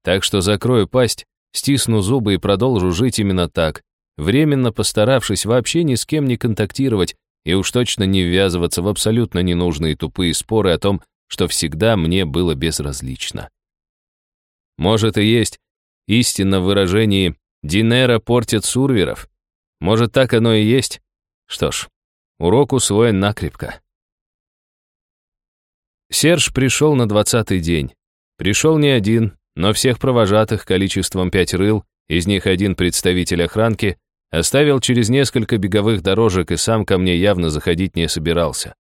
Так что закрою пасть, стисну зубы и продолжу жить именно так, временно постаравшись вообще ни с кем не контактировать и уж точно не ввязываться в абсолютно ненужные тупые споры о том, что всегда мне было безразлично. Может и есть истинно в выражении «Динера портит сурверов». Может, так оно и есть? Что ж, урок усвоен накрепко. Серж пришел на двадцатый день. Пришел не один, но всех провожатых количеством пять рыл, из них один представитель охранки, Оставил через несколько беговых дорожек и сам ко мне явно заходить не собирался.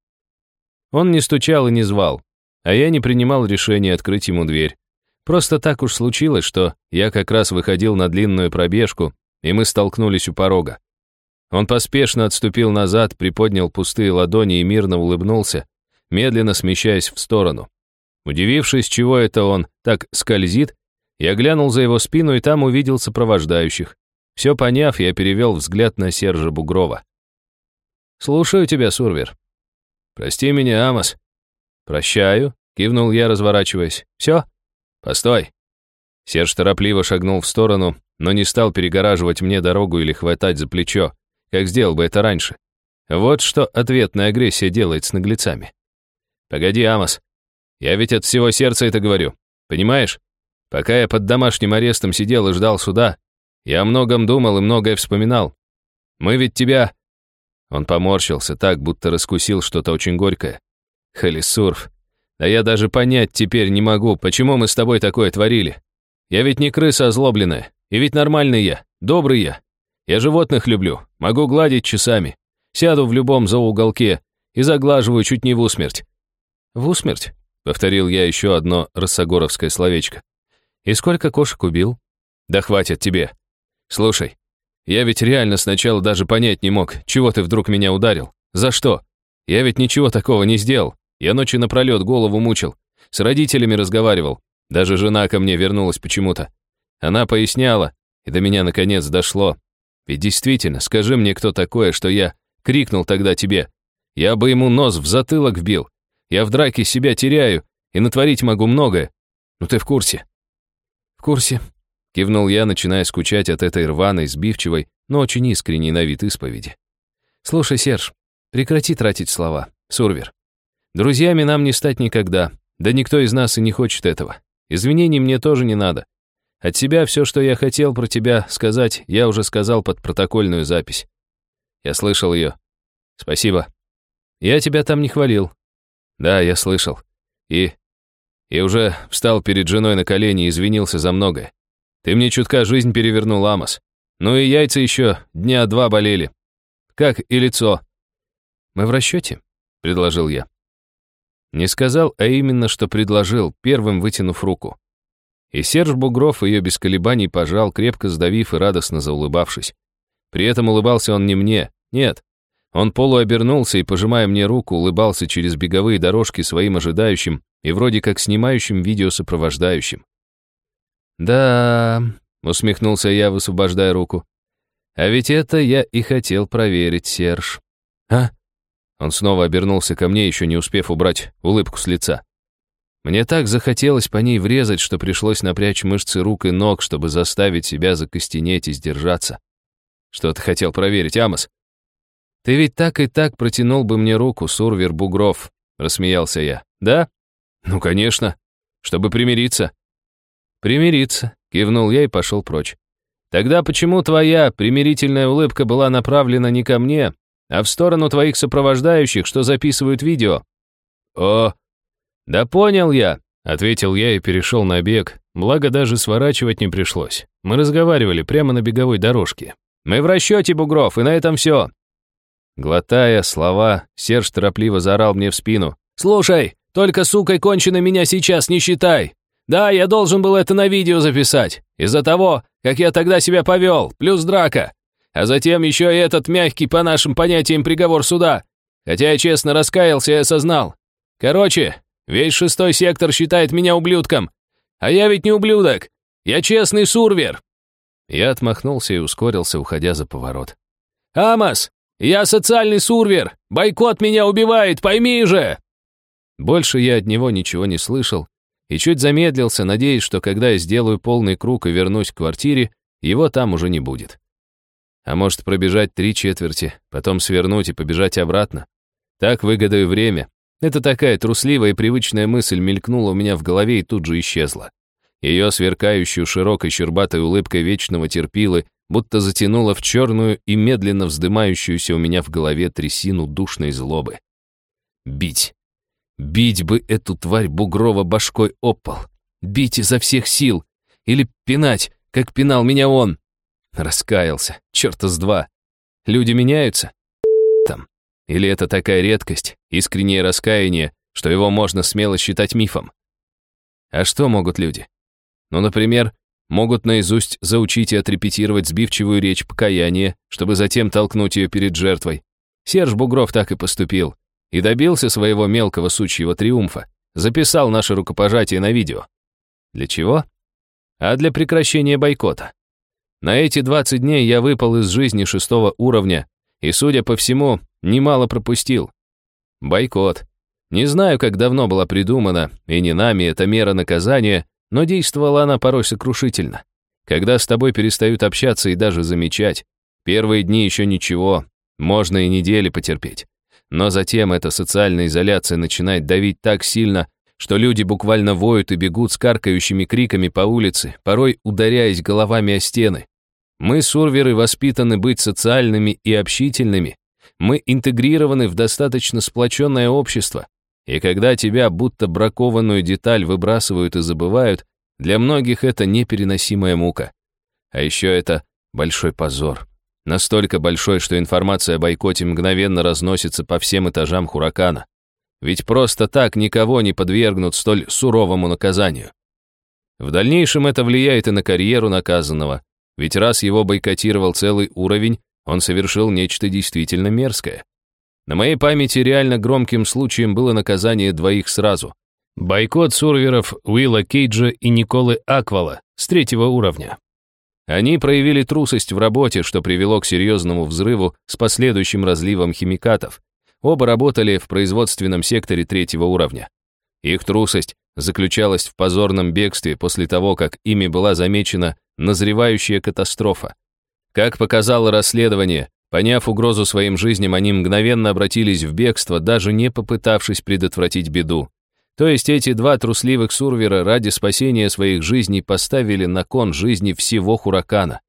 Он не стучал и не звал, а я не принимал решения открыть ему дверь. Просто так уж случилось, что я как раз выходил на длинную пробежку, и мы столкнулись у порога. Он поспешно отступил назад, приподнял пустые ладони и мирно улыбнулся, медленно смещаясь в сторону. Удивившись, чего это он так скользит, я глянул за его спину и там увидел сопровождающих. Все поняв, я перевел взгляд на Сержа Бугрова. «Слушаю тебя, Сурвер». «Прости меня, Амос». «Прощаю», — кивнул я, разворачиваясь. «Все?» «Постой». Серж торопливо шагнул в сторону, но не стал перегораживать мне дорогу или хватать за плечо, как сделал бы это раньше. Вот что ответная агрессия делает с наглецами. «Погоди, Амос. Я ведь от всего сердца это говорю. Понимаешь? Пока я под домашним арестом сидел и ждал суда, я о многом думал и многое вспоминал. Мы ведь тебя...» Он поморщился так, будто раскусил что-то очень горькое. Халисурф. Да я даже понять теперь не могу, почему мы с тобой такое творили. Я ведь не крыса озлобленная, и ведь нормальный я, добрый я. Я животных люблю, могу гладить часами. Сяду в любом зооуголке и заглаживаю чуть не в усмерть. В усмерть? Повторил я еще одно рассогоровское словечко. И сколько кошек убил? Да хватит тебе. Слушай, я ведь реально сначала даже понять не мог, чего ты вдруг меня ударил. За что? Я ведь ничего такого не сделал. Я ночи напролет голову мучил. С родителями разговаривал. Даже жена ко мне вернулась почему-то. Она поясняла, и до меня наконец дошло. Ведь действительно, скажи мне, кто такое, что я крикнул тогда тебе. Я бы ему нос в затылок вбил. Я в драке себя теряю и натворить могу многое. Ну ты в курсе? В курсе. Кивнул я, начиная скучать от этой рваной, сбивчивой, но очень искренней на вид исповеди. Слушай, Серж, прекрати тратить слова. Сурвер. Друзьями нам не стать никогда. Да никто из нас и не хочет этого. Извинений мне тоже не надо. От себя все, что я хотел про тебя сказать, я уже сказал под протокольную запись. Я слышал ее. Спасибо. Я тебя там не хвалил. Да, я слышал. И... И уже встал перед женой на колени и извинился за многое. Ты мне чутка жизнь перевернул, Амос. Ну и яйца еще дня два болели. Как и лицо. Мы в расчете? Предложил я. Не сказал, а именно, что предложил, первым вытянув руку. И Серж Бугров ее без колебаний пожал, крепко сдавив и радостно заулыбавшись. При этом улыбался он не мне, нет. Он полуобернулся и, пожимая мне руку, улыбался через беговые дорожки своим ожидающим и вроде как снимающим видео сопровождающим. «Да...» — усмехнулся я, высвобождая руку. «А ведь это я и хотел проверить, Серж». «А?» Он снова обернулся ко мне, еще не успев убрать улыбку с лица. Мне так захотелось по ней врезать, что пришлось напрячь мышцы рук и ног, чтобы заставить себя закостенеть и сдержаться. Что ты хотел проверить, Амос? Ты ведь так и так протянул бы мне руку, Сурвер Бугров, рассмеялся я. Да? Ну, конечно. Чтобы примириться. Примириться, кивнул я и пошел прочь. Тогда почему твоя примирительная улыбка была направлена не ко мне, а в сторону твоих сопровождающих, что записывают видео. О, да понял я, ответил я и перешел на бег, благо даже сворачивать не пришлось. Мы разговаривали прямо на беговой дорожке. Мы в расчете, Бугров, и на этом все. Глотая слова, Серж торопливо заорал мне в спину. «Слушай, только сукой конченой меня сейчас не считай. Да, я должен был это на видео записать. Из-за того, как я тогда себя повел, плюс драка. А затем еще и этот мягкий по нашим понятиям приговор суда. Хотя я честно раскаялся и осознал. Короче, весь шестой сектор считает меня ублюдком. А я ведь не ублюдок. Я честный сурвер. Я отмахнулся и ускорился, уходя за поворот. «Амос, я социальный сурвер! Бойкот меня убивает, пойми же!» Больше я от него ничего не слышал и чуть замедлился, надеясь, что когда я сделаю полный круг и вернусь к квартире, его там уже не будет. А может, пробежать три четверти, потом свернуть и побежать обратно. Так выгодаю время. Это такая трусливая и привычная мысль мелькнула у меня в голове и тут же исчезла. Ее сверкающую широкой щербатой улыбкой вечного терпилы будто затянула в черную и медленно вздымающуюся у меня в голове трясину душной злобы. Бить. Бить бы эту тварь бугрово башкой об пол. Бить изо всех сил. Или пинать, как пинал меня он. Раскаялся. Черта с два. Люди меняются. Там. Или это такая редкость, искреннее раскаяние, что его можно смело считать мифом? А что могут люди? Ну, например, могут наизусть заучить и отрепетировать сбивчивую речь покаяния, чтобы затем толкнуть ее перед жертвой. Серж Бугров так и поступил. И добился своего мелкого сучьего триумфа. Записал наше рукопожатие на видео. Для чего? А для прекращения бойкота. На эти 20 дней я выпал из жизни шестого уровня и, судя по всему, немало пропустил. Бойкот. Не знаю, как давно была придумана, и не нами эта мера наказания, но действовала она порой сокрушительно. Когда с тобой перестают общаться и даже замечать, первые дни еще ничего, можно и недели потерпеть. Но затем эта социальная изоляция начинает давить так сильно, что люди буквально воют и бегут с каркающими криками по улице, порой ударяясь головами о стены. Мы, сурверы, воспитаны быть социальными и общительными. Мы интегрированы в достаточно сплоченное общество. И когда тебя, будто бракованную деталь, выбрасывают и забывают, для многих это непереносимая мука. А еще это большой позор. Настолько большой, что информация о бойкоте мгновенно разносится по всем этажам Хуракана. Ведь просто так никого не подвергнут столь суровому наказанию. В дальнейшем это влияет и на карьеру наказанного, ведь раз его бойкотировал целый уровень, он совершил нечто действительно мерзкое. На моей памяти реально громким случаем было наказание двоих сразу. Бойкот сурверов Уилла Кейджа и Николы Аквала с третьего уровня. Они проявили трусость в работе, что привело к серьезному взрыву с последующим разливом химикатов, Оба работали в производственном секторе третьего уровня. Их трусость заключалась в позорном бегстве после того, как ими была замечена назревающая катастрофа. Как показало расследование, поняв угрозу своим жизням, они мгновенно обратились в бегство, даже не попытавшись предотвратить беду. То есть эти два трусливых сурвера ради спасения своих жизней поставили на кон жизни всего Хуракана.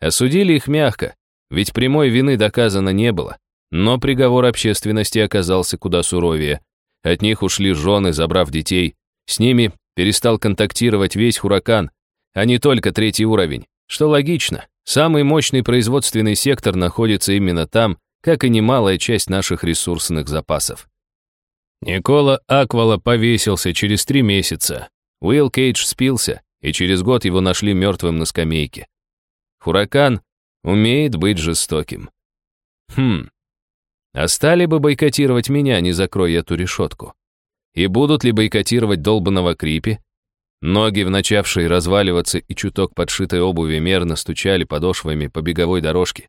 Осудили их мягко, ведь прямой вины доказано не было. Но приговор общественности оказался куда суровее. От них ушли жены, забрав детей. С ними перестал контактировать весь Хуракан, а не только третий уровень. Что логично, самый мощный производственный сектор находится именно там, как и немалая часть наших ресурсных запасов. Никола Аквала повесился через три месяца. Уилл Кейдж спился, и через год его нашли мертвым на скамейке. Хуракан умеет быть жестоким. Хм, а стали бы бойкотировать меня, не закрой эту решетку. И будут ли бойкотировать долбанного Крипи? Ноги, в начавшие разваливаться и чуток подшитой обуви, мерно стучали подошвами по беговой дорожке.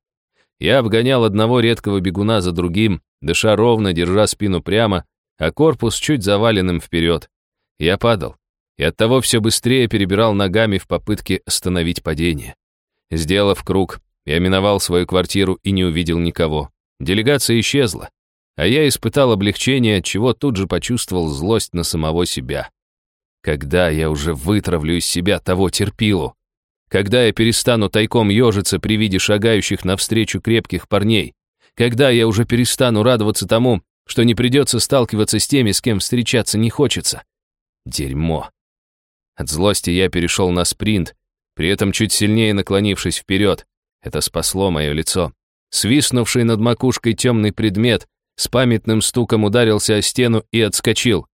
Я обгонял одного редкого бегуна за другим, дыша ровно, держа спину прямо, а корпус чуть заваленным вперед. Я падал, и оттого все быстрее перебирал ногами в попытке остановить падение. Сделав круг, я миновал свою квартиру и не увидел никого. Делегация исчезла, а я испытал облегчение, чего тут же почувствовал злость на самого себя. Когда я уже вытравлю из себя того терпилу? Когда я перестану тайком ежиться при виде шагающих навстречу крепких парней? Когда я уже перестану радоваться тому, что не придется сталкиваться с теми, с кем встречаться не хочется? Дерьмо. От злости я перешел на спринт, при этом чуть сильнее наклонившись вперед. Это спасло мое лицо. Свистнувший над макушкой темный предмет с памятным стуком ударился о стену и отскочил.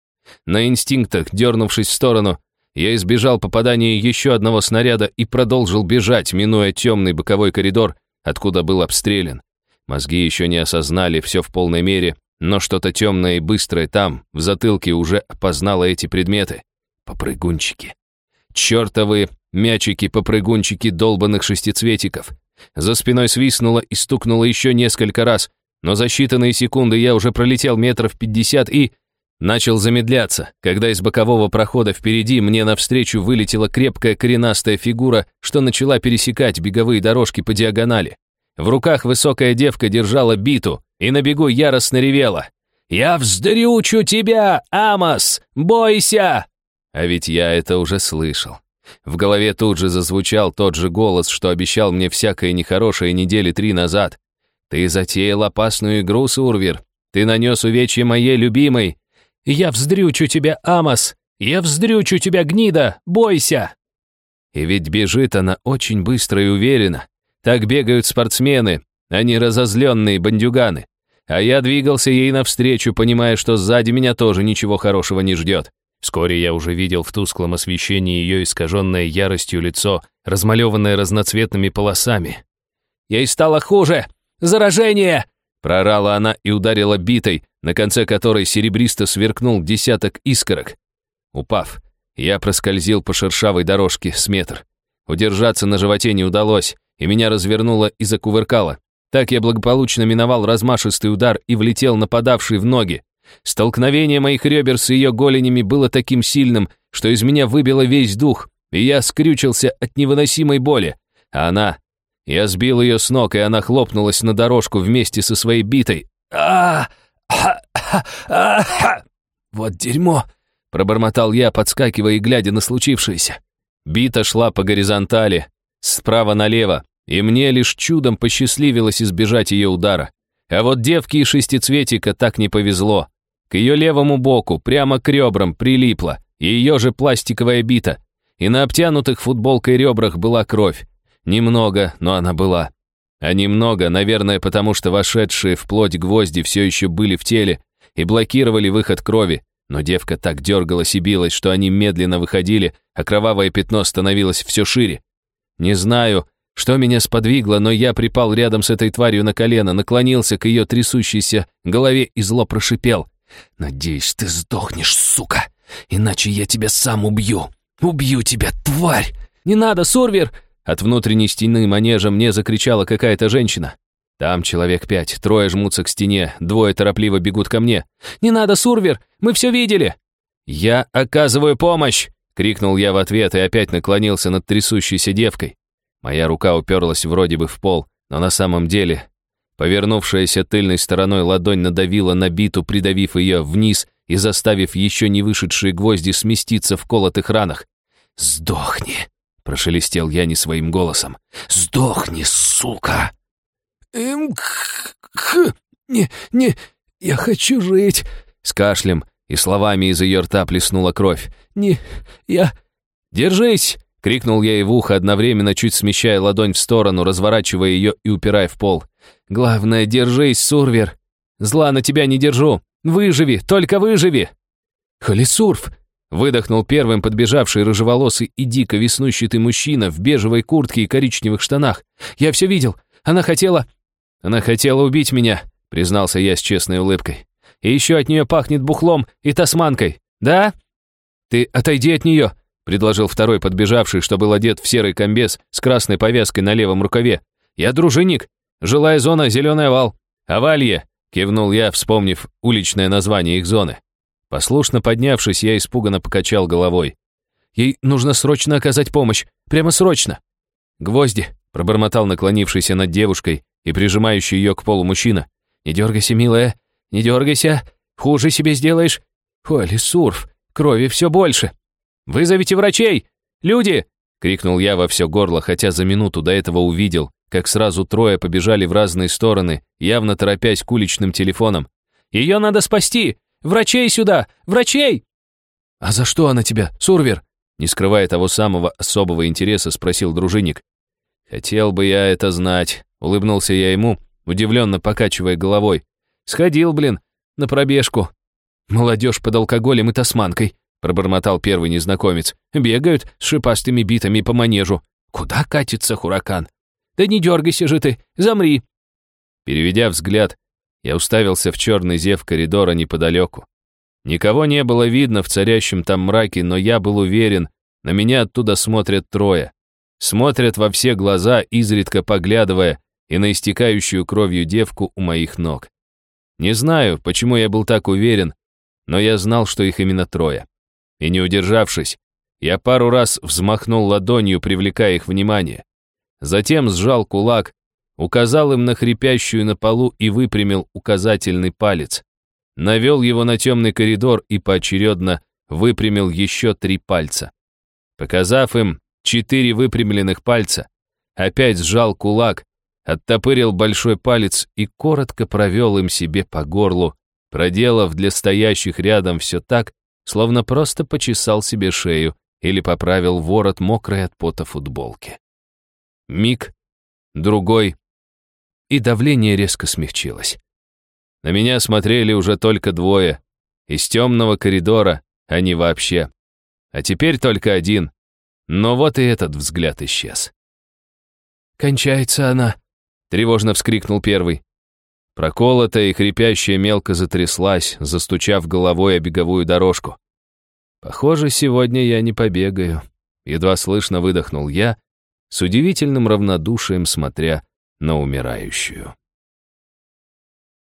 На инстинктах, дернувшись в сторону, я избежал попадания еще одного снаряда и продолжил бежать, минуя темный боковой коридор, откуда был обстрелян. Мозги еще не осознали все в полной мере, но что-то темное и быстрое там, в затылке, уже опознало эти предметы. Попрыгунчики. Чертовы мячики-попрыгунчики долбанных шестицветиков. За спиной свистнуло и стукнуло еще несколько раз, но за считанные секунды я уже пролетел метров пятьдесят и... Начал замедляться, когда из бокового прохода впереди мне навстречу вылетела крепкая коренастая фигура, что начала пересекать беговые дорожки по диагонали. В руках высокая девка держала биту и на бегу яростно ревела. «Я вздрючу тебя, Амос! Бойся!» А ведь я это уже слышал. В голове тут же зазвучал тот же голос, что обещал мне всякое нехорошее недели три назад. «Ты затеял опасную игру, Сурвер. Ты нанес увечье моей любимой. Я вздрючу тебя, Амос! Я вздрючу тебя, гнида! Бойся!» И ведь бежит она очень быстро и уверенно. Так бегают спортсмены, а не разозленные бандюганы. а я двигался ей навстречу, понимая, что сзади меня тоже ничего хорошего не ждет. Вскоре я уже видел в тусклом освещении ее искаженное яростью лицо, размалеванное разноцветными полосами. «Ей стало хуже! Заражение!» Прорала она и ударила битой, на конце которой серебристо сверкнул десяток искорок. Упав, я проскользил по шершавой дорожке с метр. Удержаться на животе не удалось, и меня развернуло и закувыркало. Так я благополучно миновал размашистый удар и влетел нападавший в ноги. Столкновение моих ребер с ее голенями было таким сильным, что из меня выбило весь дух, и я скрючился от невыносимой боли. А она... Я сбил ее с ног, и она хлопнулась на дорожку вместе со своей битой. а а Вот дерьмо!» — пробормотал я, подскакивая и глядя на случившееся. Бита шла по горизонтали, справа налево, и мне лишь чудом посчастливилось избежать ее удара. А вот девке из шестицветика так не повезло. К ее левому боку, прямо к ребрам, прилипла, ее же пластиковая бита. И на обтянутых футболкой ребрах была кровь. Немного, но она была. А немного, наверное, потому что вошедшие в плоть гвозди все еще были в теле и блокировали выход крови. Но девка так дергалась и билась, что они медленно выходили, а кровавое пятно становилось все шире. Не знаю, что меня сподвигло, но я припал рядом с этой тварью на колено, наклонился к ее трясущейся голове и зло прошипел. «Надеюсь, ты сдохнешь, сука, иначе я тебя сам убью. Убью тебя, тварь!» «Не надо, Сурвер!» От внутренней стены манежа мне закричала какая-то женщина. Там человек пять, трое жмутся к стене, двое торопливо бегут ко мне. «Не надо, Сурвер, мы все видели!» «Я оказываю помощь!» — крикнул я в ответ и опять наклонился над трясущейся девкой. Моя рука уперлась вроде бы в пол, но на самом деле повернувшаяся тыльной стороной ладонь надавила на биту, придавив ее вниз и заставив еще не вышедшие гвозди сместиться в колотых ранах. «Сдохни!» — прошелестел я не своим голосом. «Сдохни, сука!» «Эм, х, не, не, я хочу жить!» С кашлем и словами из ее рта плеснула кровь. «Не, я...» «Держись!» Крикнул я ей в ухо, одновременно чуть смещая ладонь в сторону, разворачивая ее и упирая в пол. «Главное, держись, Сурвер! Зла на тебя не держу! Выживи, только выживи!» «Холесурф!» Выдохнул первым подбежавший рыжеволосый и дико веснущатый мужчина в бежевой куртке и коричневых штанах. «Я все видел! Она хотела...» «Она хотела убить меня», признался я с честной улыбкой. «И еще от нее пахнет бухлом и тасманкой, да?» «Ты отойди от нее!» предложил второй подбежавший, что был одет в серый комбез с красной повязкой на левом рукаве. «Я дружинник. Жилая зона, зеленый овал. Овалье!» — кивнул я, вспомнив уличное название их зоны. Послушно поднявшись, я испуганно покачал головой. «Ей нужно срочно оказать помощь. Прямо срочно!» «Гвозди!» — пробормотал наклонившийся над девушкой и прижимающий ее к полу мужчина. «Не дергайся, милая, не дергайся, хуже себе сделаешь. Оли, сурф, крови все больше!» «Вызовите врачей! Люди!» — крикнул я во все горло, хотя за минуту до этого увидел, как сразу трое побежали в разные стороны, явно торопясь к уличным телефонам. «Ее надо спасти! Врачей сюда! Врачей!» «А за что она тебя, Сурвер?» Не скрывая того самого особого интереса, спросил дружинник. «Хотел бы я это знать», — улыбнулся я ему, удивленно покачивая головой. «Сходил, блин, на пробежку. Молодежь под алкоголем и тасманкой пробормотал первый незнакомец. «Бегают с шипастыми битами по манежу. Куда катится хуракан? Да не дергайся же ты, замри!» Переведя взгляд, я уставился в черный зев коридора неподалеку. Никого не было видно в царящем там мраке, но я был уверен, на меня оттуда смотрят трое. Смотрят во все глаза, изредка поглядывая и на истекающую кровью девку у моих ног. Не знаю, почему я был так уверен, но я знал, что их именно трое. И не удержавшись, я пару раз взмахнул ладонью, привлекая их внимание. Затем сжал кулак, указал им на хрипящую на полу и выпрямил указательный палец. Навел его на темный коридор и поочередно выпрямил еще три пальца. Показав им четыре выпрямленных пальца, опять сжал кулак, оттопырил большой палец и коротко провел им себе по горлу, проделав для стоящих рядом все так, словно просто почесал себе шею или поправил ворот мокрой от пота футболки. Миг, другой, и давление резко смягчилось. На меня смотрели уже только двое. Из темного коридора, а не вообще. А теперь только один. Но вот и этот взгляд исчез. «Кончается она», — тревожно вскрикнул первый. Проколотая и хрипящая мелко затряслась, застучав головой о беговую дорожку. Похоже, сегодня я не побегаю. Едва слышно выдохнул я, с удивительным равнодушием смотря на умирающую.